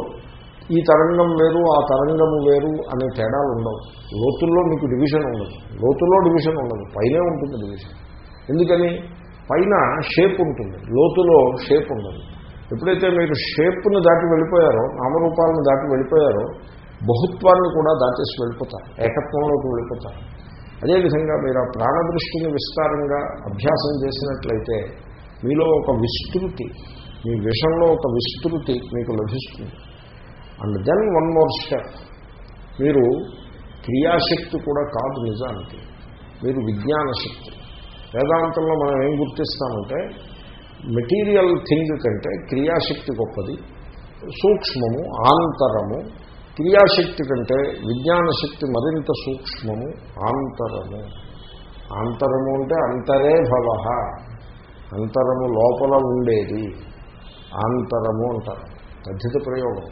ఈ తరంగం వేరు ఆ తరంగము వేరు అనే తేడాలు ఉండవు. లోతుల్లో మీకు డివిజన్ ఉండదు. లోతుల్లో డివిజన్ ఉండదు. పైనే ఉంటుంది డివిజన్ ఎందుకని? పైన షేప్ ఉంటుంది. లోతులో షేప్ ఉండదు. ఎప్పుడైతే మీరు షేప్ను దాటి వెళ్ళిపోయారో నామరూపాలను దాటి వెళ్ళిపోయారో బహుత్వాన్ని కూడా దాటేసి వెళ్ళిపోతారు. ఏకత్వంలోకి వెళ్ళిపోతారు. అదేవిధంగా మీరు ఆ ప్రాణదృష్టిని విస్తారంగా అభ్యాసం చేసినట్లయితే మీలో ఒక విస్తృతి మీ విషయంలో ఒక విస్తృతి మీకు లభిస్తుంది. And then one more step. మీరు క్రియాశక్తి కూడా కాదు నిజానికి. మీరు విజ్ఞాన శక్తి. వేదాంతంలో మనం ఏం గుర్తిస్తామంటే మెటీరియల్ థింగ్ కంటే క్రియాశక్తి గొప్పది. సూక్ష్మము ఆంతరము క్రియాశక్తి కంటే విజ్ఞాన శక్తి మరింత సూక్ష్మము ఆంతరము ఆంతరము అంటే అంతరే భవ. అంతరము లోపల ఉండేది. ఆంతరము అంటారు. పద్ధతి ప్రయోగం.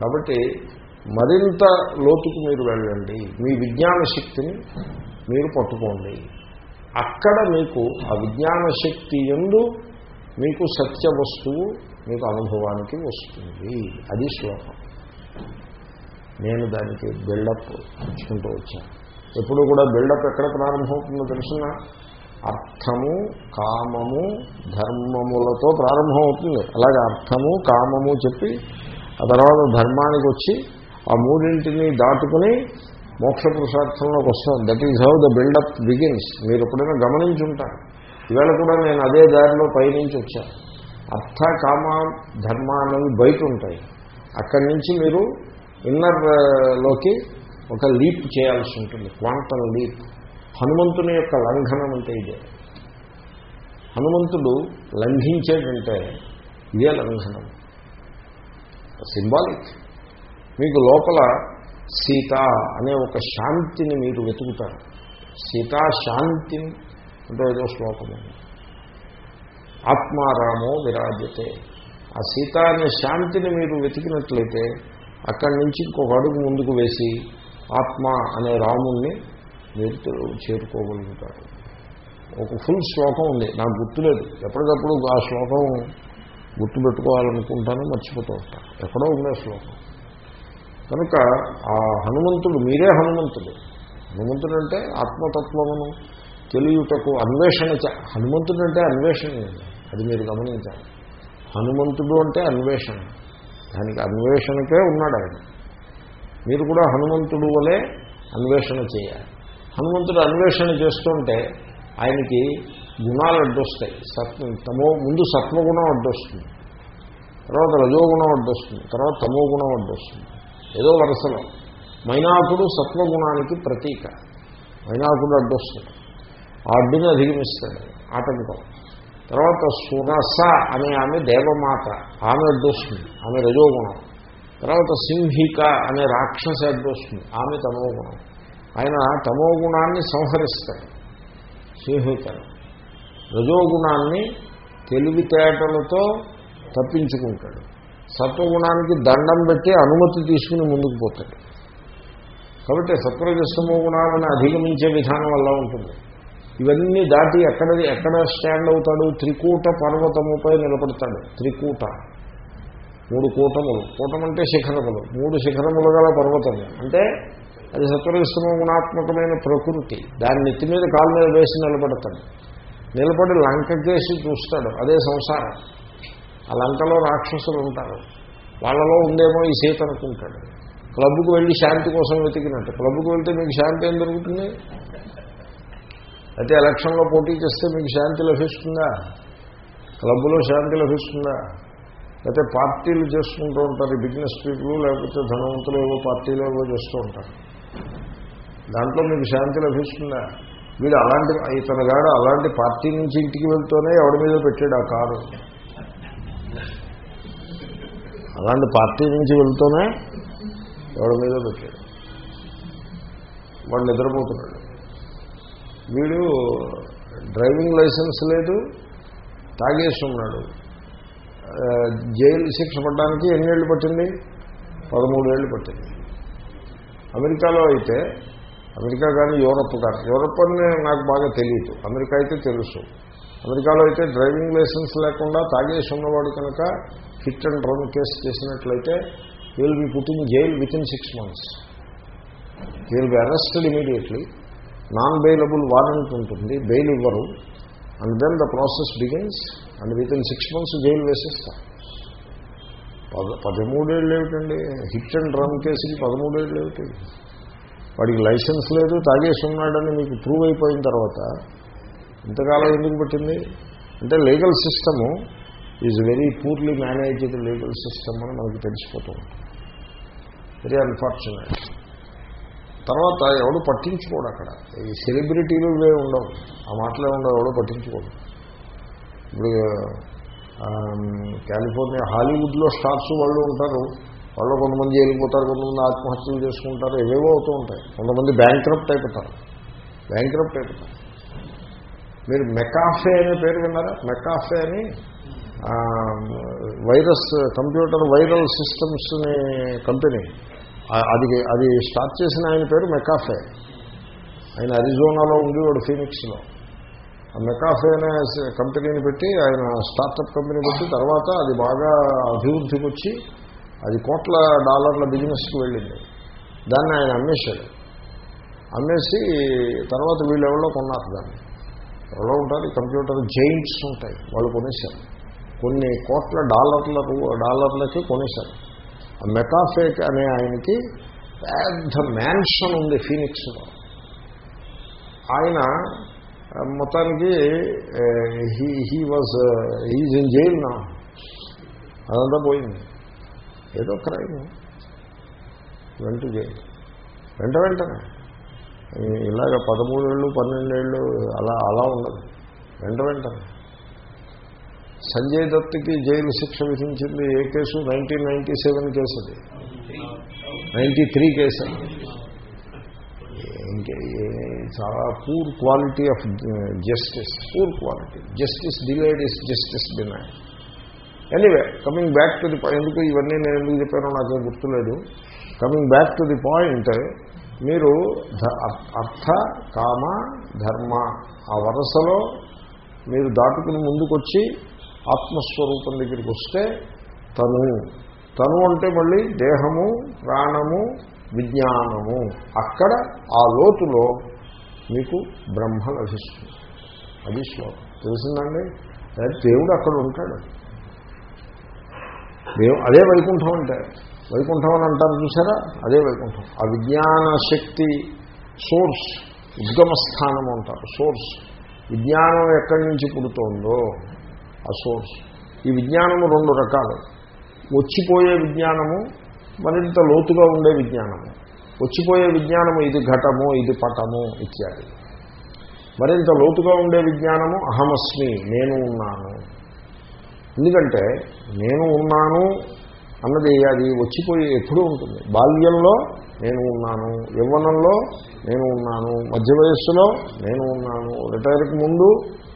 కాబట్టి మరింత లోతుకు మీరు వెళ్ళండి. మీ విజ్ఞాన శక్తిని మీరు పట్టుకోండి. అక్కడ మీకు ఆ విజ్ఞాన శక్తి ఎందు మీకు సత్య వస్తువు మీకు అనుభవానికి వస్తుంది. అది శ్లోకం. నేను దానికి బిల్డప్ ఇచ్చుకుంటూ వచ్చాను. ఎప్పుడు కూడా బిల్డప్ ఎక్కడ ప్రారంభమవుతుందో తెలుసిన? అర్థము కామము ధర్మములతో ప్రారంభమవుతుంది. అలాగే అర్థము కామము చెప్పి ఆ తర్వాత ధర్మానికి వచ్చి ఆ మూడింటిని దాటుకుని మోక్ష పురుషార్థంలోకి వస్తాం. That is how the buildup begins మీరు ఎప్పుడైనా గమనించుంటారు. ఈవేళ కూడా నేను అదే దారిలో పయనించి వచ్చాను. అర్థ కామ ధర్మానవి బయట ఉంటాయి. అక్కడి నుంచి మీరు ఇన్నర్లోకి ఒక లీప్ చేయాల్సి ఉంటుంది. Quantal leap. హనుమంతుని యొక్క లంఘనం అంటే ఇదే. హనుమంతుడు లంఘించేటంటే ఇదే లంఘనం. సింబాలిక్. మీకు లోపల సీత అనే ఒక శాంతిని మీరు వెతుకుతారు. సీతా శాంతిని అంటే ఏదో శ్లోకం. ఆత్మారామో విరాజ్యతే ఆ సీత అనే శాంతిని మీరు వెతికినట్లయితే అక్కడి నుంచి ఇంకొక అడుగు ముందుకు వేసి ఆత్మ అనే రాముణ్ణి మీరు చేరుకోగలుగుతారు ఒక ఫుల్ శ్లోకం ఉంది. నాకు గుర్తులేదు. ఎప్పటికప్పుడు ఆ శ్లోకం గుర్తుపెట్టుకోవాలనుకుంటాను మర్చిపోతూ ఉంటాను. ఎక్కడో ఉండే శ్లోకం. కనుక ఆ హనుమంతుడు మీరే హనుమంతుడు. హనుమంతుడు అంటే ఆత్మతత్వమును తెలియుటకు అన్వేషణ హనుమంతుడు అంటే అన్వేషణ. అది మీరు గమనించాలి. హనుమంతుడు అంటే అన్వేషణ. దానికి అన్వేషణకే ఉన్నాడు ఆయన. మీరు కూడా హనుమంతుడు వలె అన్వేషణ చేయాలి. హనుమంతుడు అన్వేషణ చేస్తుంటే ఆయనకి గుణాలు అడ్డొస్తాయి. సత్వ తమో ముందు సత్వగుణం అడ్డొస్తుంది. తర్వాత రజోగుణం అడ్డొస్తుంది. తర్వాత తమో గుణం అడ్డొస్తుంది. ఏదో వరుసలో. మైనాకుడు సత్వగుణానికి ప్రతీక. మైనాకుడు అడ్డొస్తుంది ఆ అడ్డుని అధిగమిస్తాడు. ఆటంకం. తర్వాత సురస అనే ఆమె దేవమాత. ఆమె అడ్డొస్తుంది ఆమె రజోగుణం. తర్వాత సింహిక అనే రాక్షస అడ్డొస్తుంది ఆమె తమోగుణం. ఆయన తమోగుణాన్ని సంహరిస్తాడు. సింహికను. రజోగుణాన్ని తెలివితేటలతో తప్పించుకుంటాడు. సత్వగుణానికి దండం పెట్టి అనుమతి తీసుకుని ముందుకు పోతాడు. కాబట్టి సత్వరజస్తమో గుణాలను అధిగమించే విధానం వల్ల ఉంటుంది. ఇవన్నీ దాటి ఎక్కడ ఎక్కడ స్టాండ్ అవుతాడు? త్రికూట పర్వతముపై నిలబడతాడు. త్రికూట. మూడు కూటములు. కూటమంటే అంటే శిఖరములు. మూడు శిఖరములు గల పర్వతము. అంటే అది సత్వరస్తమ గుణాత్మకమైన ప్రకృతి. దాని నెత్తి మీద కాలు మీద వేసి నిలబడతాడు. నిలబడి లంకకేసి చూస్తాడు. అదే సంసారం. ఆ లంకలో రాక్షసులు ఉంటారు. వాళ్ళలో ఉందేమో ఈ సీత అనుకుంటాడు. క్లబ్కు వెళ్ళి శాంతి కోసం వెతికినట్టు. క్లబ్కు వెళ్తే మీకు శాంతి ఏం దొరుకుతుంది? అయితే ఎలక్షన్లో పోటీ చేస్తే మీకు శాంతి లభిస్తుందా? క్లబ్లో శాంతి లభిస్తుందా? అయితే పార్టీలు చేసుకుంటూ ఉంటారు బిజినెస్ పీపుల్ లేకపోతే ధనవంతులు ఏవో పార్టీలు ఏవో చేస్తూ ఉంటారు. దాంట్లో మీకు శాంతి లభిస్తుందా? వీడు అలాంటి ఇతను అలాంటి పార్టీ నుంచి ఇంటికి వెళ్తూనే ఎవడి మీద పెట్టాడు ఆ కారు? అలాంటి పార్టీ నుంచి వెళ్తూనే ఎవడి మీద పెట్టాడు? వాడు నిద్రపోతున్నాడు. వీడు డ్రైవింగ్ లైసెన్స్ లేదు తాగేసి ఉన్నాడు. జైలు శిక్ష పడడానికి ఎన్నేళ్ళు పట్టింది? పదమూడేళ్ళు పట్టింది. అమెరికాలో అయితే అమెరికా కానీ యూరప్ కానీ యూరప్ అని నాకు బాగా తెలియదు అమెరికా అయితే తెలుసు. అమెరికాలో అయితే డ్రైవింగ్ లైసెన్స్ లేకుండా తాగేసి ఉన్నవాడు కనుక హిట్ అండ్ రన్ కేసు చేసినట్లయితే will be putting jail within six months will be arrested immediately non bailable warrant ఉంటుంది బెయిల్ ఇవ్వరు. And then the process begins and within six months jail వేసేస్తారు. పద పదమూడేళ్ళు ఏమిటండి? హిట్ అండ్ రన్ కేసుకి పదమూడేళ్ళు ఏమిటి? వాడికి licence లేదు తాగేసి ఉన్నాడని మీకు ప్రూవ్ అయిపోయిన తర్వాత ఇంతకాలం ఎందుకు పట్టింది? అంటే legal system is very poorly managed legal system అని మనకు తెలిసిపోతూ ఉంటుంది. వెరీ అన్ఫార్చునేట్ తర్వాత ఎవడు పట్టించుకోడు అక్కడ. ఈ సెలబ్రిటీలు ఇవే ఉండవు. ఆ మాటలే ఉండవు ఎవడో పట్టించుకోడు. ఇప్పుడు కాలిఫోర్నియా హాలీవుడ్లో స్టార్స్ వాళ్ళు ఉంటారు. వాళ్ళు కొంతమంది వెళ్ళిపోతారు కొంతమంది ఆత్మహత్యలు చేసుకుంటారు. ఏవేవో అవుతూ ఉంటాయి. కొంతమంది బ్యాంక్రప్ట్ అయిపోతారు. బ్యాంక్రప్ట్ అయిపోతారు. మీరు మెకాఫే అనే పేరు విన్నారా? మెకాఫే అని వైరస్ కంప్యూటర్ వైరల్ సిస్టమ్స్ని కంపెనీ. అది అది స్టార్ట్ చేసిన ఆయన పేరు మెకాఫే. ఆయన అరిజోనాలో ఉండేవాడు ఫీనిక్స్లో. ఆ మెకాఫే అనే కంపెనీని పెట్టి ఆయన స్టార్టప్ కంపెనీ పెట్టి తర్వాత అది బాగా అభివృద్ధికి వచ్చి అది కోట్ల డాలర్ల బిజినెస్కి వెళ్ళింది. దాన్ని ఆయన అమ్మేశాడు. అమ్మేసి తర్వాత వీళ్ళు కొన్నారు దాన్ని. ఎవరో ఉంటారు కంప్యూటర్ జైంట్స్ ఉంటాయి వాళ్ళు కొనేశారు. కొన్ని కోట్ల డాలర్ల డాలర్లకి కొనేశారు. మెకాఫేక్ అనే ఆయనకి పెద్ద మ్యాన్షన్ ఉంది ఫీనిక్స్లో. ఆయన మొత్తానికి he he was is in jail నా. అదంతా పోయింది. ఏదో క్రైమ్. వెంట జైలు వెంట వెంటనే. ఇలాగ పదమూడేళ్ళు పన్నెండేళ్ళు అలా అలా ఉండదు. వెంట వెంటనే. సంజయ్ దత్కి జైలు శిక్ష విధించింది ఏ case? Nineteen ninety seven case అది. Ninety three case. ఇంకే చాలా poor quality of justice. Poor quality. Justice delayed is justice denied. Anyway coming back to the ఎందుకు ఇవన్నీ నేను ఎందుకు చెప్పానో నాకు గుర్తులేదు. Coming back to the point మీరు అర్థ కామ ధర్మ ఆ వరసలో మీరు దాటుకుని ముందుకొచ్చి ఆత్మస్వరూపం దగ్గరికి వస్తే తను తను అంటే మళ్ళీ దేహము ప్రాణము విజ్ఞానము. అక్కడ ఆ లోతులో మీకు బ్రహ్మ లభిస్తుంది. అది శ్లోకం. తెలిసిందండి? దేవుడు అక్కడ ఉంటాడు. దేవు అదే వైకుంఠం అంటే. వైకుంఠం అని అంటారు చూసారా? అదే వైకుంఠం. ఆ విజ్ఞాన శక్తి సోర్స్ ఉద్గమస్థానం అంటారు. సోర్స్. విజ్ఞానం ఎక్కడి నుంచి పుడుతోందో ఆ సోర్స్ ఈ విజ్ఞానము రెండు రకాలు. వచ్చిపోయే విజ్ఞానము మరింత లోతుగా ఉండే విజ్ఞానము. వచ్చిపోయే విజ్ఞానము ఇది ఘటము ఇది పటము ఇత్యాది. మరింత లోతుగా ఉండే విజ్ఞానము అహమస్మి నేను ఉన్నాను. ఎందుకంటే నేను ఉన్నాను అన్నది అది వచ్చిపోయి ఎప్పుడూ ఉంటుంది. బాల్యంలో నేను ఉన్నాను యవ్వనంలో నేను ఉన్నాను మధ్య వయస్సులో నేను ఉన్నాను రిటైర్కి ముందు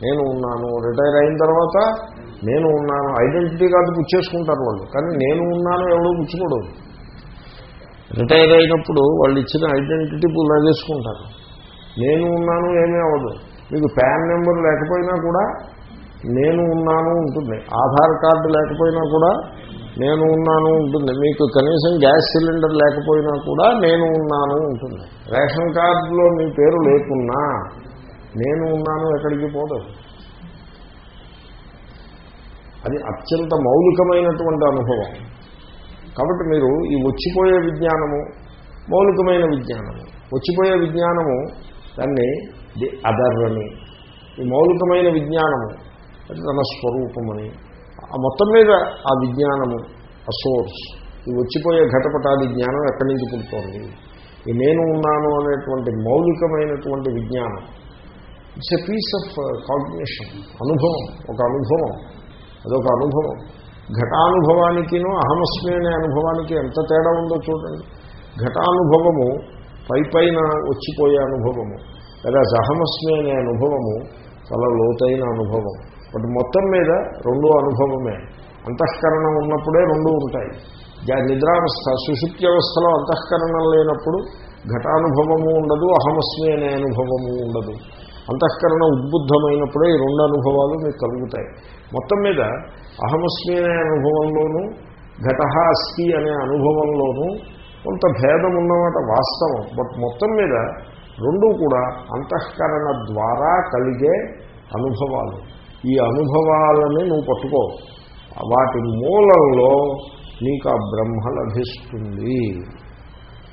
నేను ఉన్నాను రిటైర్ అయిన తర్వాత నేను ఉన్నాను. ఐడెంటిటీ కార్డు పుచ్చేసుకుంటారు వాళ్ళు. కానీ నేను ఉన్నాను ఎవడో పుచ్చుకోడు రిటైర్ అయినప్పుడు వాళ్ళు ఇచ్చిన ఐడెంటిటీ పుల్లగేసుకుంటారు నేను ఉన్నాను ఏమీ అవ్వదు. మీకు ప్యాన్ నెంబర్ లేకపోయినా కూడా నేను ఉన్నాను ఉంటుంది. ఆధార్ కార్డు లేకపోయినా కూడా నేను ఉన్నాను ఉంటుంది. మీకు కనీసం గ్యాస్ సిలిండర్ లేకపోయినా కూడా నేను ఉన్నాను ఉంటుంది. రేషన్ కార్డులో మీ పేరు లేకున్నా నేను ఉన్నాను ఎక్కడికి పోదు. అది అత్యంత మౌలికమైనటువంటి అనుభవం. కాబట్టి మీరు ఈ వచ్చిపోయే విజ్ఞానము మౌలికమైన విజ్ఞానము వచ్చిపోయే విజ్ఞానము దాన్ని ది అదర్ అని. ఈ మౌలికమైన విజ్ఞానము అది తన స్వరూపమని ఆ మొత్తం మీద ఆ విజ్ఞానము ఆ సోర్స్ ఈ వచ్చిపోయే ఘటపటాది జ్ఞానం ఎక్కడి నుంచి పుడుతోంది? ఈ నేను ఉన్నాను అనేటువంటి మౌలికమైనటువంటి విజ్ఞానం it's a piece of cognition అనుభవం ఒక అనుభవం అదొక అనుభవం. ఘటానుభవానికినో అహమస్మి అనే అనుభవానికి ఎంత తేడా ఉందో చూడండి. ఘటానుభవము పై పైన వచ్చిపోయే అనుభవము లేదా అహమస్మి అనే అనుభవము చాలా లోతైన అనుభవం. బట్ మొత్తం మీద రెండు అనుభవమే. అంతఃకరణం ఉన్నప్పుడే రెండు ఉంటాయి. నిద్రావస్థ సుశుక్తి వ్యవస్థలో అంతఃకరణం లేనప్పుడు ఘటానుభవము ఉండదు అహమస్మి అనే అనుభవము ఉండదు. అంతఃకరణ ఉద్బుద్ధమైనప్పుడే ఈ రెండు అనుభవాలు మీకు కలుగుతాయి. మొత్తం మీద అహమస్మి అనే అనుభవంలోనూ ఘట అస్థి అనే అనుభవంలోనూ కొంత భేదం ఉన్నమాట వాస్తవం. బట్ మొత్తం మీద రెండూ కూడా అంతఃకరణ ద్వారా కలిగే అనుభవాలు. ఈ అనుభవాలని నువ్వు పట్టుకో. వాటి మూలంలో నీకు ఆ బ్రహ్మ లభిస్తుంది.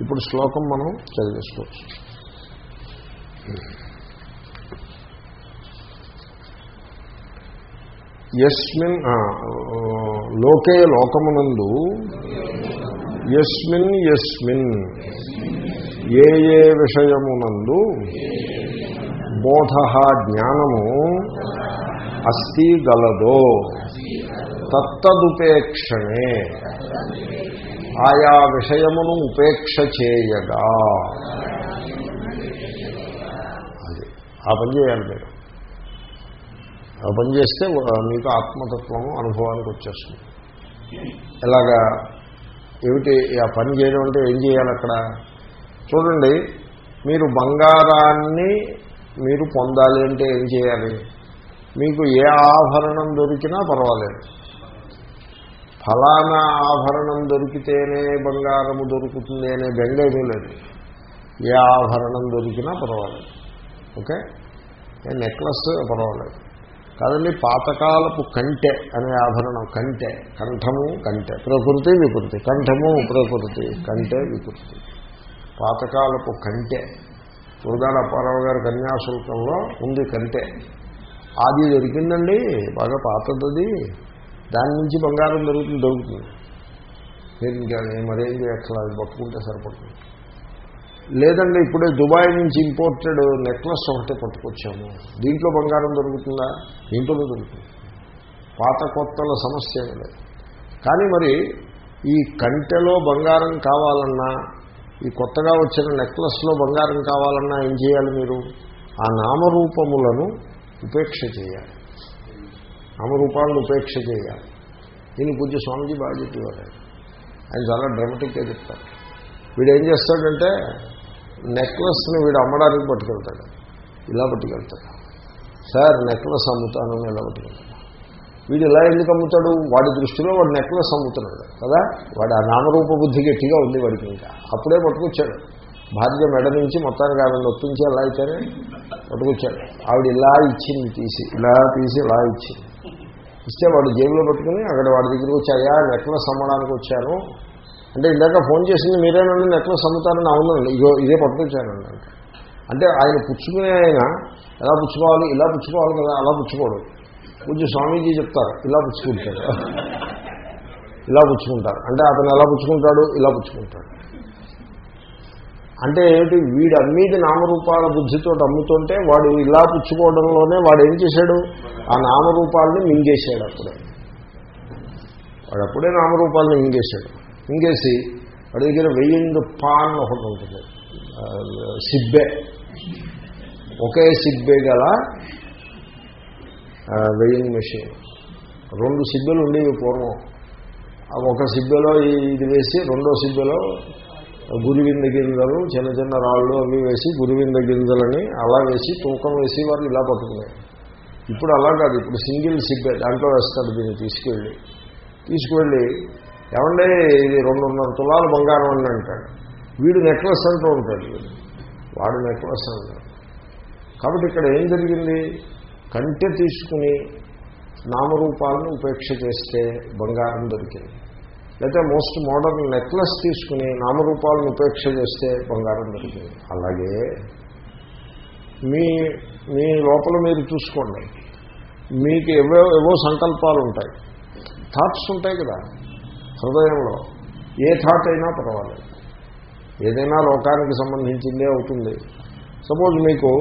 ఇప్పుడు శ్లోకం మనం చదివేసుకోవచ్చు. యస్మిన్ లోకే లోకమునందు యస్మిన్ యస్మిన్ ఏ ఏ విషయమునందు బోధ జ్ఞానము అస్తి గలదో తత్తదుపేక్షణే ఆయా విషయమును ఉపేక్ష చేయగా. అది. ఆ పని చేయాలి మీరు. ఆ పని చేస్తే మీకు ఆత్మతత్వము అనుభవానికి వచ్చేస్తుంది. ఎలాగా? ఏమిటి? ఆ పని చేయడం అంటే ఏం చేయాలి అక్కడ? చూడండి మీరు బంగారాన్ని మీరు పొందాలి అంటే ఏం చేయాలి? మీకు ఏ ఆభరణం దొరికినా పర్వాలేదు. ఫలానా ఆభరణం దొరికితేనే బంగారము దొరుకుతుంది అనే బెంగ లేదు. ఏ ఆభరణం దొరికినా పర్వాలేదు. ఓకే? ఏ నెక్లెస్ పర్వాలేదు. కాదండి పాతకాలపు కంటె అనే ఆభరణం కంటె కంఠము కంటె. ప్రకృతి వికృతి. కంఠము ప్రకృతి కంటె వికృతి. పాతకాలపు కంటె. దుర్గాల అప్పారావు గారి కన్యాశుల్కంలో ఉంది కంటే. అది దొరికిందండి బాగా పాతది. దాని నుంచి బంగారం దొరుకుతుంది దొరుకుతుంది. మీరు ఇంకా మరేం చేయట్లా అది పట్టుకుంటే సరిపడుతుంది. లేదండి ఇప్పుడే దుబాయ్ నుంచి ఇంపోర్టెడ్ నెక్లెస్ ఒకటే పట్టుకొచ్చాము. దీంట్లో బంగారం దొరుకుతుందా? దీంట్లో దొరుకుతుంది. పాత కొత్తల సమస్య లేదు కానీ మరి ఈ కంటెలో బంగారం కావాలన్నా ఈ కొత్తగా వచ్చిన నెక్లెస్లో బంగారం కావాలన్నా ఏం చేయాలి మీరు? ఆ నామరూపములను ఉపేక్ష చేయాలి. నామరూపాలను ఉపేక్ష చేయాలి. దీన్ని పూజ్య స్వామిజీ బాగా చెప్పేవారు. ఆయన చాలా డ్రమటిక్గా చెప్తారు. వీడు ఏం చేస్తాడంటే నెక్లెస్ని వీడు అమ్మడానికి పట్టుకెళ్తాడు. ఇలా పట్టుకెళ్తాడు. సార్ నెక్లెస్ అమ్ముతానని ఇలా పట్టుకెళ్తాడు. వీడు ఇలా ఎందుకు అమ్ముతాడు? వాడి దృష్టిలో వాడు నెక్లెస్ అమ్ముతున్నాడు కదా? వాడు ఆ నామరూప బుద్ధి గట్టిగా ఉంది వాడికి ఇంకా. అప్పుడే పట్టుకొచ్చాడు. భార్య మెడ నుంచి మొత్తానికి ఆవిడ నొప్పించి ఎలా అయితేనే పట్టుకొచ్చాడు. ఆవిడ ఇలా ఇచ్చింది తీసి ఇలా తీసి ఇలా ఇచ్చింది. ఇస్తే వాడు జేబులో పెట్టుకుని అక్కడ వాడి దగ్గరికి వచ్చి అయ్యా నెక్లెస్ అమ్మడానికి వచ్చాను. అంటే ఇందాక ఫోన్ చేసింది మీరేనండి నెక్లెస్ అమ్ముతారని అవునండి ఇగో ఇదే పట్టుకొచ్చానండి అంటే అంటే ఆయన పుచ్చుకునే ఆయన ఎలా పుచ్చుకోవాలి? ఇలా పుచ్చుకోవాలి కదా అలా పుచ్చుకోడు. కొంచెం స్వామీజీ చెప్తారు ఇలా పుచ్చుకుంటాడు. ఇలా పుచ్చుకుంటారు అంటే అతను ఎలా పుచ్చుకుంటాడు? ఇలా పుచ్చుకుంటాడు. అంటే ఏమిటి? వీడు అమ్మీది నామరూపాల బుద్ధితో అమ్ముతుంటే వాడు ఇలా పుచ్చుకోవడంలోనే వాడు ఏం చేశాడు? ఆ నామరూపాలని మింగేశాడు అప్పుడే. వాడు అప్పుడే నామరూపాలను మింగేశాడు. మింగేసి వాడి దగ్గర వెయ్యింది పాన్ ఒకటి ఉంటుంది. సిబ్బే. ఒకే సిబ్బే గల వెయ్యింగ్ మెషిన్. రెండు సిబ్బెలు ఉండేవి పూర్వం. ఆ ఒక సిబ్బెలో ఇది వేసి రెండో సిబ్బెలో గురివింద గింజలు చిన్న చిన్న రాళ్ళు అవి వేసి గురివింద గింజలని అలా వేసి తూకం వేసి వాళ్ళు ఇలా పట్టుకునేది ఇప్పుడు అలా కాదు ఇప్పుడు సింగిల్ సిబ్బే దాంట్లో వేస్తాడు దీన్ని తీసుకెళ్ళి. తీసుకువెళ్ళి ఏమంటే ఇది రెండున్నర తులాలు బంగారం అని అంటాడు. వీడు నెక్లెస్ అంటూ ఉంటాడు వీడు. వాడు నెక్లెస్ అంటాడు. కాబట్టి ఇక్కడ ఏం జరిగింది? కంటె తీసుకుని నామరూపాలను ఉపేక్ష చేస్తే బంగారం దొరికింది. లేకపోతే మోస్ట్ మోడర్న్ నెక్లెస్ తీసుకుని నామరూపాలను ఉపేక్ష చేస్తే బంగారం దొరికింది. అలాగే మీ మీ లోపల మీరు చూసుకోండి. మీకు ఏవో ఏవో సంకల్పాలు ఉంటాయి. థాట్స్ ఉంటాయి కదా హృదయంలో. ఏ థాట్ అయినా పర్వాలేదు. ఏదైనా లోకానికి సంబంధించిందే అవుతుంది. సపోజ్ మీకు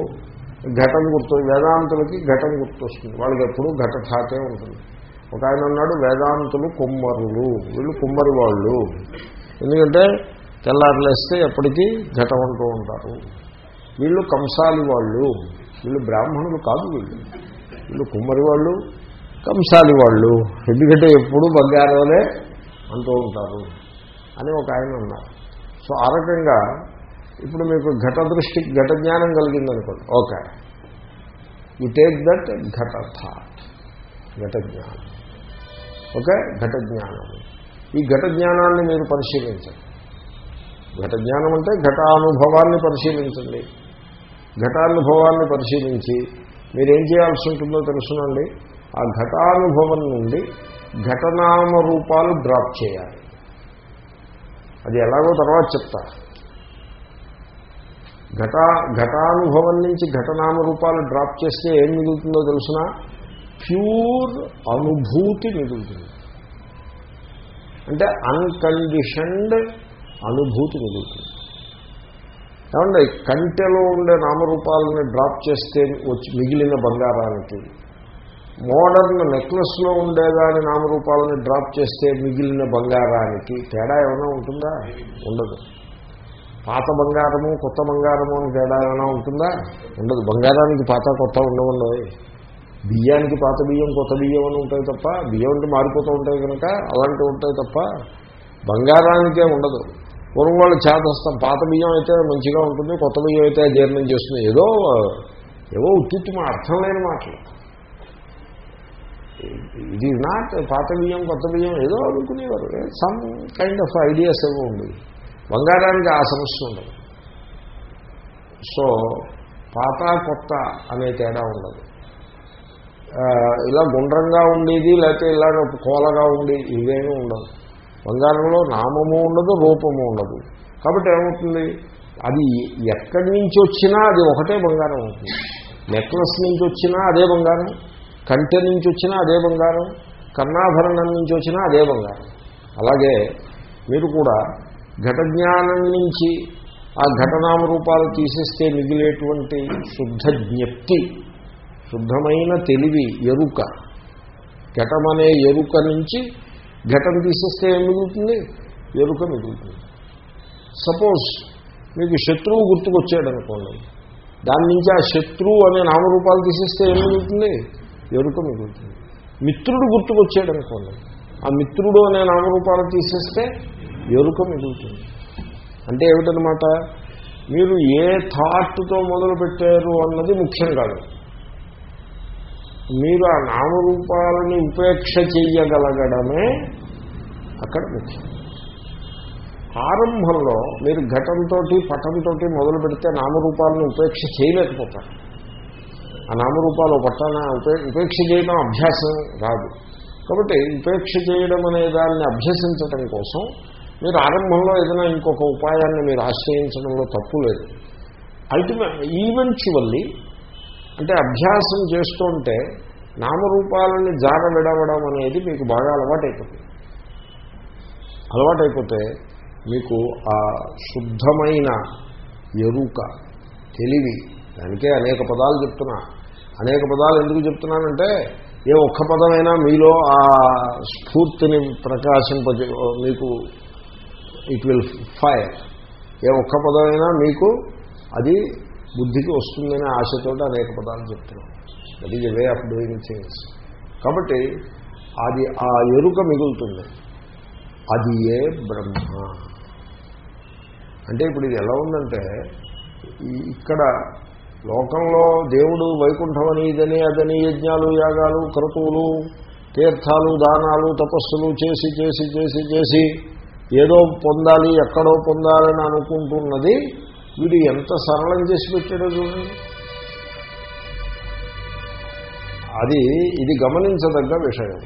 ఘటం గుర్తు వేదాంతులకి ఘటం గుర్తొస్తుంది. వాళ్ళకి ఎప్పుడూ ఘట థాటే ఉంటుంది. ఒక ఆయన అన్నాడు వేదాంతులు కుమ్మరులు. వీళ్ళు కుమ్మరి వాళ్ళు. ఎందుకంటే తెల్లారులేస్తే ఎప్పటికీ ఘటం అంటూ ఉంటారు. వీళ్ళు కంసాలి వాళ్ళు. వీళ్ళు బ్రాహ్మణులు కాదు వీళ్ళు. వీళ్ళు కుమ్మరి వాళ్ళు కంసాలి వాళ్ళు. ఎందుకంటే ఎప్పుడు బంగారంలోనే అంటూ ఉంటారు అని ఒక ఆయన ఉన్నారు. సో ఆ రకంగా ఇప్పుడు మీకు ఘట దృష్టి ఘట జ్ఞానం కలిగిందనుకోండి. ఓకే. యు టేక్ దట్ ఘట థాట్ ఘట జ్ఞానం ఓకే? ఘట జ్ఞానం ఈ ఘట జ్ఞానాన్ని మీరు పరిశీలించండి. ఘట జ్ఞానం అంటే ఘటానుభవాన్ని పరిశీలించండి. ఘటానుభవాన్ని పరిశీలించి మీరేం చేయాల్సి ఉంటుందో తెలుసునండి. ఆ ఘటానుభవం నుండి ఘటనామ రూపాలు డ్రాప్ చేయాలి. అది ఎలాగో తర్వాత చెప్తా. ఘట ఘటానుభవం నుంచి ఘటనామ రూపాలు డ్రాప్ చేస్తే ఏం మిగులుతుందో తెలుసునా? ప్యూర్ అనుభూతి మిగులుతుంది. అంటే అన్కండిషన్డ్ అనుభూతి మిగులుతుంది. ఏమంటే కంటెలో ఉండే నామరూపాలని డ్రాప్ చేస్తే వచ్చి మిగిలిన బంగారానికి మోడర్న్ నెక్లెస్లో ఉండేదాని నామరూపాలని డ్రాప్ చేస్తే మిగిలిన బంగారానికి తేడా ఏమైనా ఉంటుందా? ఉండదు. పాత బంగారము కొత్త బంగారము అని తేడా ఏమైనా ఉంటుందా? ఉండదు. బంగారానికి పాత కొత్త ఉండవుండవు బియ్యానికి పాత బియ్యం కొత్త బియ్యం అని ఉంటాయి తప్ప బియ్యం అంటే మారిపోతూ ఉంటాయి కనుక అలాంటివి ఉంటాయి తప్ప బంగారానికే ఉండదు. పూర్వం వాళ్ళు చేతస్తాం పాత బియ్యం అయితే మంచిగా ఉంటుంది కొత్త బియ్యం అయితే జీర్ణం చేస్తుంది. ఏదో ఏవో ఉత్తిత్తి అర్థం లేని మాటలు. ఇది నాట్ పాత బియ్యం కొత్త బియ్యం ఏదో అనుకునేవారు. సమ్ కైండ్ ఆఫ్ ఐడియాస్ ఏవో ఉండేవి. బంగారానికి ఆ సమస్య ఉండదు. సో పాత కొత్త అనే తేడా ఉండదు. ఇలా గుండ్రంగా ఉండేది లేకపోతే ఇలాగ కోలగా ఉండేది ఇవేమీ ఉండదు బంగారంలో నామము ఉండదు రూపము ఉండదు. కాబట్టి ఏమవుతుంది? అది ఎక్కడి నుంచి వచ్చినా అది ఒకటే బంగారం అవుతుంది. నెక్లెస్ నుంచి వచ్చినా అదే బంగారం కంటె నుంచి వచ్చినా అదే బంగారం కర్ణాభరణం నుంచి వచ్చినా అదే బంగారం. అలాగే మీరు కూడా ఘట జ్ఞానం నుంచి ఆ ఘటనామ రూపాలు తీసేస్తే మిగిలేటువంటి శుద్ధ జ్ఞప్తి శుద్ధమైన తెలివి ఎరుక. ఘటమనే ఎరుక నుంచి ఘటం తీసేస్తే ఏం మిగులుతుంది? ఎరుక మిగులుతుంది. సపోజ్ మీకు శత్రువు గుర్తుకొచ్చాడు అనుకోండి దాని నుంచి ఆ శత్రువు అనే నామరూపాలు తీసేస్తే ఏం మిగులుతుంది? ఎరుక మిగులుతుంది. మిత్రుడు గుర్తుకొచ్చాడు అనుకోండి ఆ మిత్రుడు అనే నామరూపాలు తీసేస్తే ఎరుక మిగులుతుంది. అంటే ఏమిటనమాట మీరు ఏ థాట్తో మొదలు పెట్టారు అన్నది ముఖ్యం కాదు. మీరు ఆ నామరూపాలని ఉపేక్ష చేయగలగడమే అక్కడ ముఖ్యం. ఆరంభంలో మీరు ఘటంతో పటంతో మొదలు పెడితే నామరూపాలను ఉపేక్ష చేయలేకపోతారు. ఆ నామరూపాలు పట్టాన ఉపేక్ష చేయడం అభ్యాసం రాదు. కాబట్టి ఉపేక్ష చేయడం అనే దాన్ని అభ్యసించటం కోసం మీరు ఆరంభంలో ఏదైనా ఇంకొక ఉపాయాన్ని మీరు ఆశ్రయించడంలో తప్పు లేదు. అల్టిమేట్ ఈవెన్చువల్లీ అంటే అభ్యాసం చేస్తుంటే నామరూపాలని జార విడవడం అనేది మీకు బాగా అలవాటైపోతుంది. అలవాటైపోతే మీకు ఆ శుద్ధమైన ఎరుక తెలివి దానికే అనేక పదాలు చెప్తున్నా. అనేక పదాలు ఎందుకు చెప్తున్నానంటే ఏ ఒక్క పదమైనా మీలో ఆ స్ఫూర్తిని ప్రకాశింప మీకు ఇట్ విల్ ఫైర్ ఏ ఒక్క పదమైనా మీకు అది బుద్ధికి వస్తుందనే ఆశతోటి అనేక పదాలు చెప్తున్నాం. That is way of doing things కాబట్టి అది ఆ ఎరుక మిగులుతుంది. అది ఏ బ్రహ్మ? అంటే ఇప్పుడు ఇది ఎలా ఉందంటే ఇక్కడ లోకంలో దేవుడు వైకుంఠం అని ఇదని అదని యజ్ఞాలు యాగాలు క్రతువులు తీర్థాలు దానాలు తపస్సులు చేసి చేసి చేసి చేసి ఏదో పొందాలి ఎక్కడో పొందాలని అనుకుంటున్నది వీడు ఎంత సరళం చేసి పెట్టాడో చూడండి. అది ఇది గమనించదగ్గ విషయం.